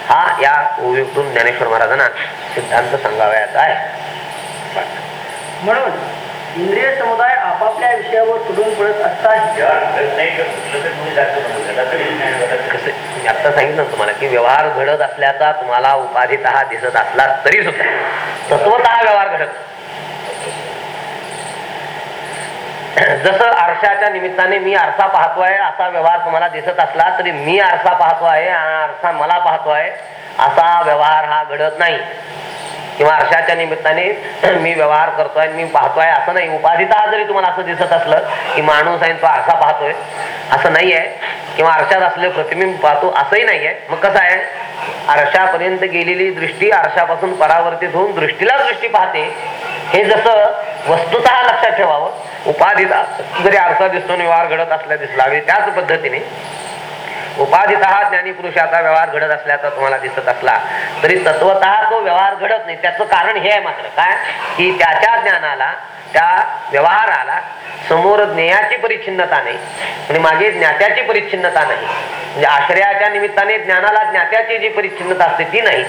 हा या ओवीतून ज्ञानेश्वर महाराजांना सिद्धांत सांगावयाचा आहे. म्हणून इंद्रिय समुदाय आपापल्या विषयावर तुडून पडत मी आता सांगितलं ना तुम्हाला की व्यवहार घडत असल्याचा तुम्हाला उपाधित दिसत असला तरी सुद्धा तत्वत व्यवहार घडत जसं आरशाच्या निमित्ताने मी आरसा पाहतोय असा व्यवहार तुम्हाला दिसत असला तरी मी आरसा पाहतो आहे आरसा मला पाहतो आहे असा व्यवहार हा घडत नाही. किंवा आरशाच्या निमित्ताने मी व्यवहार करतोय मी पाहतोय असं नाही. उपाधिता जरी तुम्हाला असं दिसत असलं की माणूस आहे तो आरसा पाहतोय असं नाही आहे. किंवा आरशात असले प्रतिबिंब पाहतो असंही नाही आहे. मग कसं आहे? आरशापर्यंत गेलेली दृष्टी आरशापासून परावर्तित होऊन दृष्टीला दृष्टी पाहते. हे जसं वस्तुत लक्षात ठेवावं उपाधीचा जरी आरसा दिसतो निवार व्यवहार घडत असल्या दिसला त्याच पद्धतीने उपाधित ज्ञानी पुरुषाचा व्यवहार घडत असल्याचा तुम्हाला दिसत असला तरी तत्वत तो व्यवहार घडत नाही. त्याचं कारण हे आहे मात्र. काय? की त्याच्या ज्ञानाला त्या व्यवहाराला समोर ज्ञेयाची परिच्छिन्नता नाही आणि मागे ज्ञात्याची परिच्छिन्नता नाही. म्हणजे आश्रयाच्या निमित्ताने ज्ञानाला ज्ञात्याची जी परिच्छिन्नता असते ती नाही.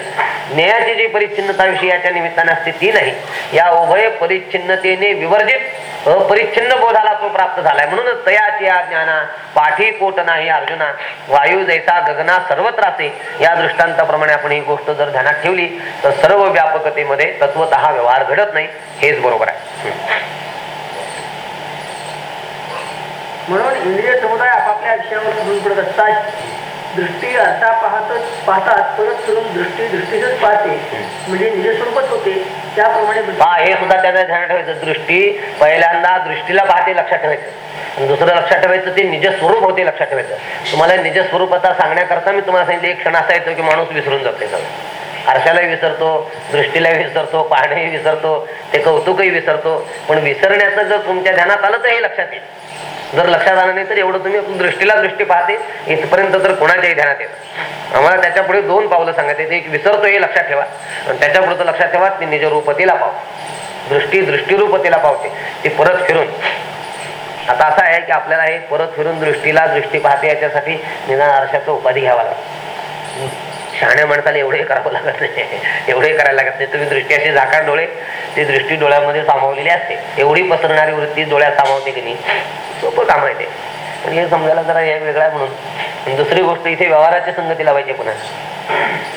ज्ञेयाची जी परिच्छिन्नता विषयाच्या निमित्ताने असते ती नाही. या उभय परिच्छिन्नतेने विवर्जित अपरिच्छिन्न बोधाला तो प्राप्त झालाय. म्हणूनच तयाची या ज्ञाना पाठी कोट नाही अर्जुना. वायू जैसा गगना सर्वत्र असे. या दृष्टांताप्रमाणे आपण ही गोष्ट जर ध्यानात ठेवली तर सर्व व्यापकतेमध्ये तत्वत व्यवहार घडत नाही. हेच बरोबर आहे. म्हणून इंद्रिय समुदाय आपापल्या विषयावर फिरून पडत असतात. दृष्टी असा पाहतच पाहतात परत फिरून दृष्टी दृष्टीच पाहते. म्हणजे निज स्वरूपच होते. त्याप्रमाणे हा हे सुद्धा त्याचं ध्यान ठेवायचं. दृष्टी पहिल्यांदा दृष्टीला पाहते लक्षात ठेवायचं. दुसरं लक्षात ठेवायचं ते निज स्वरूप होते लक्षात ठेवायचं. तुम्हाला निज स्वरूप आता सांगण्याकरता मी तुम्हाला सांगितलं एक क्षण असा येतो की माणूस विसरून जाते सगळं. आरशालाही विसरतो दृष्टीलाही विसरतो पाहणेही विसरतो ते कौतुकही विसरतो. पण विसरण्याचं जर तुमच्या ध्यानात आलं तर हे लक्षात येईल. जर लक्षात आलं नाही तर एवढं तुम्ही दृष्टीला दृष्टी पाहते इथपर्यंत तर कोणाच्याही ध्यानात येत आम्हाला त्याच्या पुढे दोन पावलं सांगायचे एक विसरतो हे लक्षात ठेवा. आणि त्याच्या पुढे लक्षात ठेवा ती निजरूपतीला पाव. दृष्टी दृष्टीरूपतीला पावते. ती परत फिरून. आता असं आहे की आपल्याला हे परत फिरून दृष्टीला दृष्टी पाहते याच्यासाठी निदान आरशाचा उपाधी घ्यावा लागतो. शहाण्या माणसाला एवढे करावं लागत नाही. एवढे करायला लागत नाही. तुम्ही दृष्टी अशी झाकार डोळे ती दृष्टी डोळ्यामध्ये सामावलेली असते. एवढी पसरणारी वृत्ती डोळ्यात सामावते की नाही सोपं काम आहे ते. पण हे समजायला जरा हे वेगळं आहे म्हणून. दुसरी गोष्ट इथे व्यवहाराची संगती लावायची पुन्हा.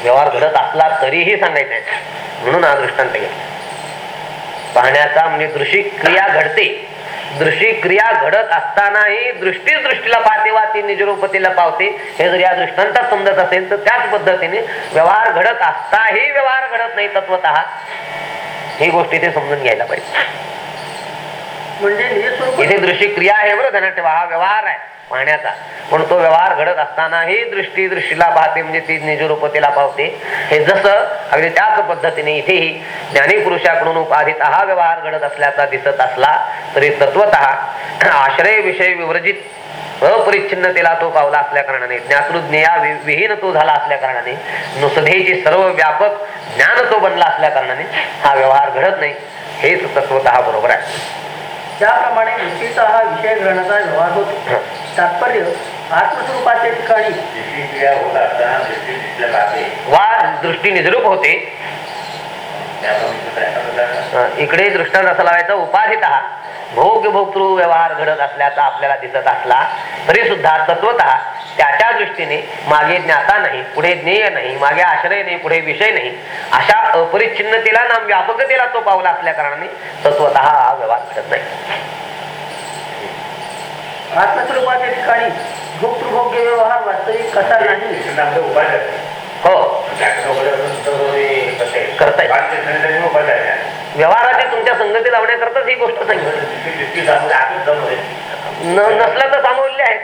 व्यवहार घडत असला तरीही सांगायचं आहे. म्हणून हा दृष्टांत घेतला. पाहण्याचा म्हणजे दृश्य क्रिया घडते. दृष्टी क्रिया घडत असतानाही दृष्टी दृष्टीला पाहते वा ती निजरूपतीला पावते. हे जर या दृष्टांतात समजत असेल तर त्याच पद्धतीने व्यवहार घडत असताही व्यवहार घडत नाही तत्वत. ही गोष्ट इथे समजून घ्यायला पाहिजे. म्हणजे इथे दृष्टी क्रिया आहे बरं ध्यानात ठेवा हा व्यवहार आहे. पाहण्याचा. पण तो व्यवहार घडत असतानाही दृष्टी दृष्टीला पाहते म्हणजे ती निजरूपतेला पावते हे जसं अगदी त्याच पद्धतीने इथेही ज्ञानी पुरुषाकडून उपाधित हा व्यवहार घडत असल्याचा दिसत असला तरी तत्वत आश्रय विषय विवर्जित अपरिच्छिन्नतेला तो पावला असल्या कारणाने ज्ञातृज्ञया विहीन तो झाला असल्या कारणाने नुसधेची सर्व व्यापक ज्ञान तो बनला असल्या कारणाने हा व्यवहार घडत नाही. हेच तत्वत बरोबर आहे. त्याप्रमाणे दृष्टीचा हा विषय ग्रहणाचा व्यवहार होतो. तात्पर्य आत्मस्वरूपाच्या ठिकाणी. दृष्टी निजरूप होते त्याप्रमाणे प्रयत्न करतात अं, इकडे दृष्टांत असं लावायचं उपाधित भोग भोक्तृ व्यवहार घडत असल्याचा आपल्याला दिसत असला तरी सुद्धा तत्वत त्याच्या दृष्टीने मागे ज्ञाता नाही पुढे ज्ञेय नाही मागे आश्रय नाही पुढे विषय नाही अशा अपरिच्छिन्नतेला ना व्यापकतेला तो पावला असल्या कारणाने तत्वत हा व्यवहार घडत नाही. आत्मस्वरूपाच्या ठिकाणी भोक्तृभोग्य व्यवहार वास्तविक कसा नाही? हो. व्यवहाराची तुमच्या संगती लावण्याकरताच ही गोष्ट सांगितली. नसलं तर सामावलेले आहेत.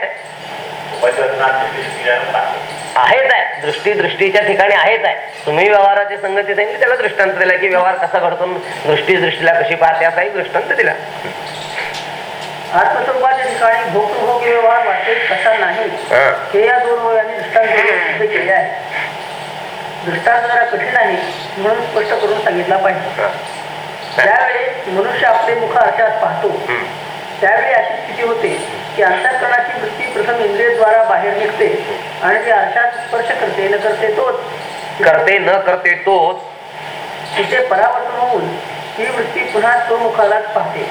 आहेच आहे. दृष्टी दृष्टीच्या ठिकाणी आहेच आहे. तुम्ही व्यवहाराची संगती सांगितली त्याला दृष्टांत दिला की व्यवहार कसा घडतो दृष्टी दृष्टीला कशी पाहते असाही दृष्टांत दिला. आत्मस्वरूपाच्या ठिकाणी भोक्तृभोग्य व्यवहार वास्तविक कसा नाही. हा. या दोन वयाने दृष्टांत केले आहे. दृष्टांत जरा कठीण आहे म्हणून स्पष्ट करून सांगितला पाहिजे. ज्यावेळी मनुष्य आपले मुख आरशात पाहतो. त्यावेळी अशी स्थिती होते की अंतःकरणाची वृत्ती प्रथम इंद्रियद्वारा बाहेर निघते आणि ती आरशात स्पर्श करते न करते तोच. करते न करते तोच. तिचे परावर्तन होऊन ही वृत्ती पुन्हा तो मुखालाच पाहते.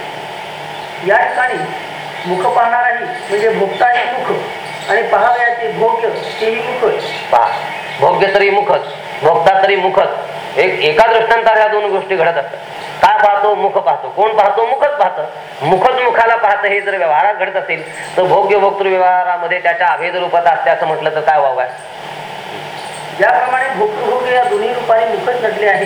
या ठिकाणी मुख पाहणाराही म्हणजे भोगताही मुख आणि पहावयाचे भोग्य तेही मुखच पहा भोग्य तरी मुखच भोगता तरी मुखच. एक एका दृष्टांतात ह्या दोन गोष्टी घडत असतात. काय पाहतो मुख पाहतो. कोण पाहतो मुखच पाहतं. मुखच मुखाला पाहतं हे जर व्यवहारात घडत असेल तर भोग्य भोक्तृ व्यवहारामध्ये त्याच्या अभेद रूपात असते असं म्हटलं तर काय व्हावं ज्याप्रमाणे भोगभोग्य या दोन्ही रूपाने मुखच नटले आहे.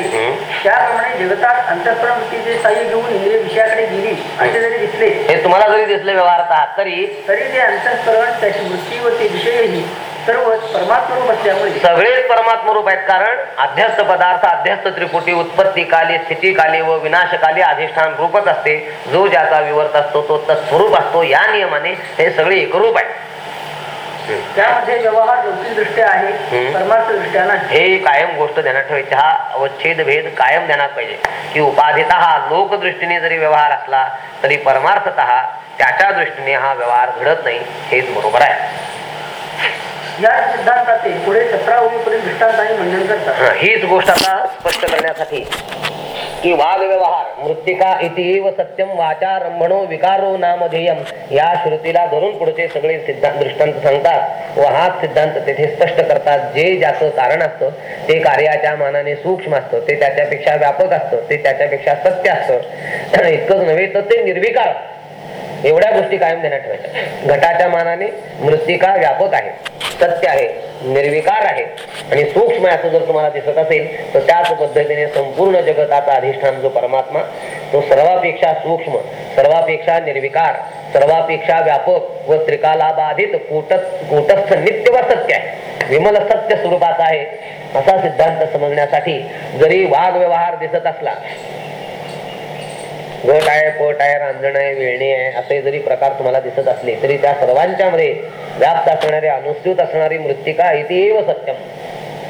त्याप्रमाणे जगतात अंतःकरण वृत्तीचे साह्य घेऊन इंद्रिय विषयाकडे गेली असे जरी दिसले हे तुम्हाला जरी दिसले व्यवहारात तरी तरी ते अंतःकरण त्याची वृत्ती व ते विषयही सर्वच परमात्मरूप असल्यामुळे सगळेच परमात्म रूप आहेत. कारण अध्यस्त पदार्थ अध्यस्त त्रिपुटी उत्पत्ती काली स्थिती काली व विनाशकाली अधिष्ठान रूपच असते. जो ज्याचा विवर्त असतो तो तत्स्वरूप असतो. या नियमाने हे सगळे एकरूप आहे त्यामध्ये व्यवहार लौकिक दृष्ट्या आहे. परमार्थ दृष्ट्या नाही. हे कायम गोष्ट ध्यानात ठेवायची. हा अवच्छेद भेद कायम ध्यानात पाहिजे. की उपाधित हा लोकदृष्टीने जरी व्यवहार असला तरी परमार्थत त्याच्या दृष्टीने हा व्यवहार घडत नाही. हेच बरोबर आहे. या सिद्धांताचे पुढे सतरा होईपर्यंत दृष्टांताने मंडन करतात. हीच गोष्ट आता स्पष्ट करण्यासाठी की वाद व्यवहार मृत्तिका इतिव सत्यम वाचा रंभणो विकारो नामधेयम या श्रुतीला धरून पुढचे सगळे सिद्धांत दृष्टांत सांगतात व हाच सिद्धांत तेथे स्पष्ट करतात. जे ज्याचं कारण असतं ते कार्याच्या मानाने सूक्ष्म असतं ते त्याच्यापेक्षा व्यापक असतं ते त्याच्यापेक्षा सत्य असतं. इतकंच नव्हे तर ते निर्विकार एवढ्या गोष्टी कायम देण्यात ठेवायच्या. घटाच्या मानाने मृत्तिका व्यापक आहे सत्य आहे निर्विकार आहे आणि सूक्ष्म असं जर तुम्हाला दिसत असेल तर त्याच पद्धतीने संपूर्ण जगताचा अधिष्ठान जो परमात्मा तो सर्वापेक्षा सूक्ष्म सर्वापेक्षा निर्विकार सर्वापेक्षा व्यापक व त्रिकाला बाधित कूट नित्य व सत्य आहे. विमल सत्य स्वरूपाचा आहे असा सिद्धांत समजण्यासाठी जरी वाद व्यवहार दिसत असला घट आहे पट आहे रांजण आहे वेळणी आहे असे जरी प्रकार तुम्हाला दिसत असले तरी त्या सर्वांच्या मध्ये व्याप्त असणारे अनुसूत असणारी मृत्तिका ती एव सत्यम.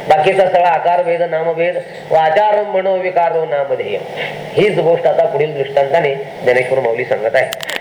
बाकीचा सगळा आकार भेद नामभेद व आचार मनोविकार नामधेय. हीच गोष्ट आता पुढील दृष्टांताने ज्ञानेश्वर माऊली सांगत आहे.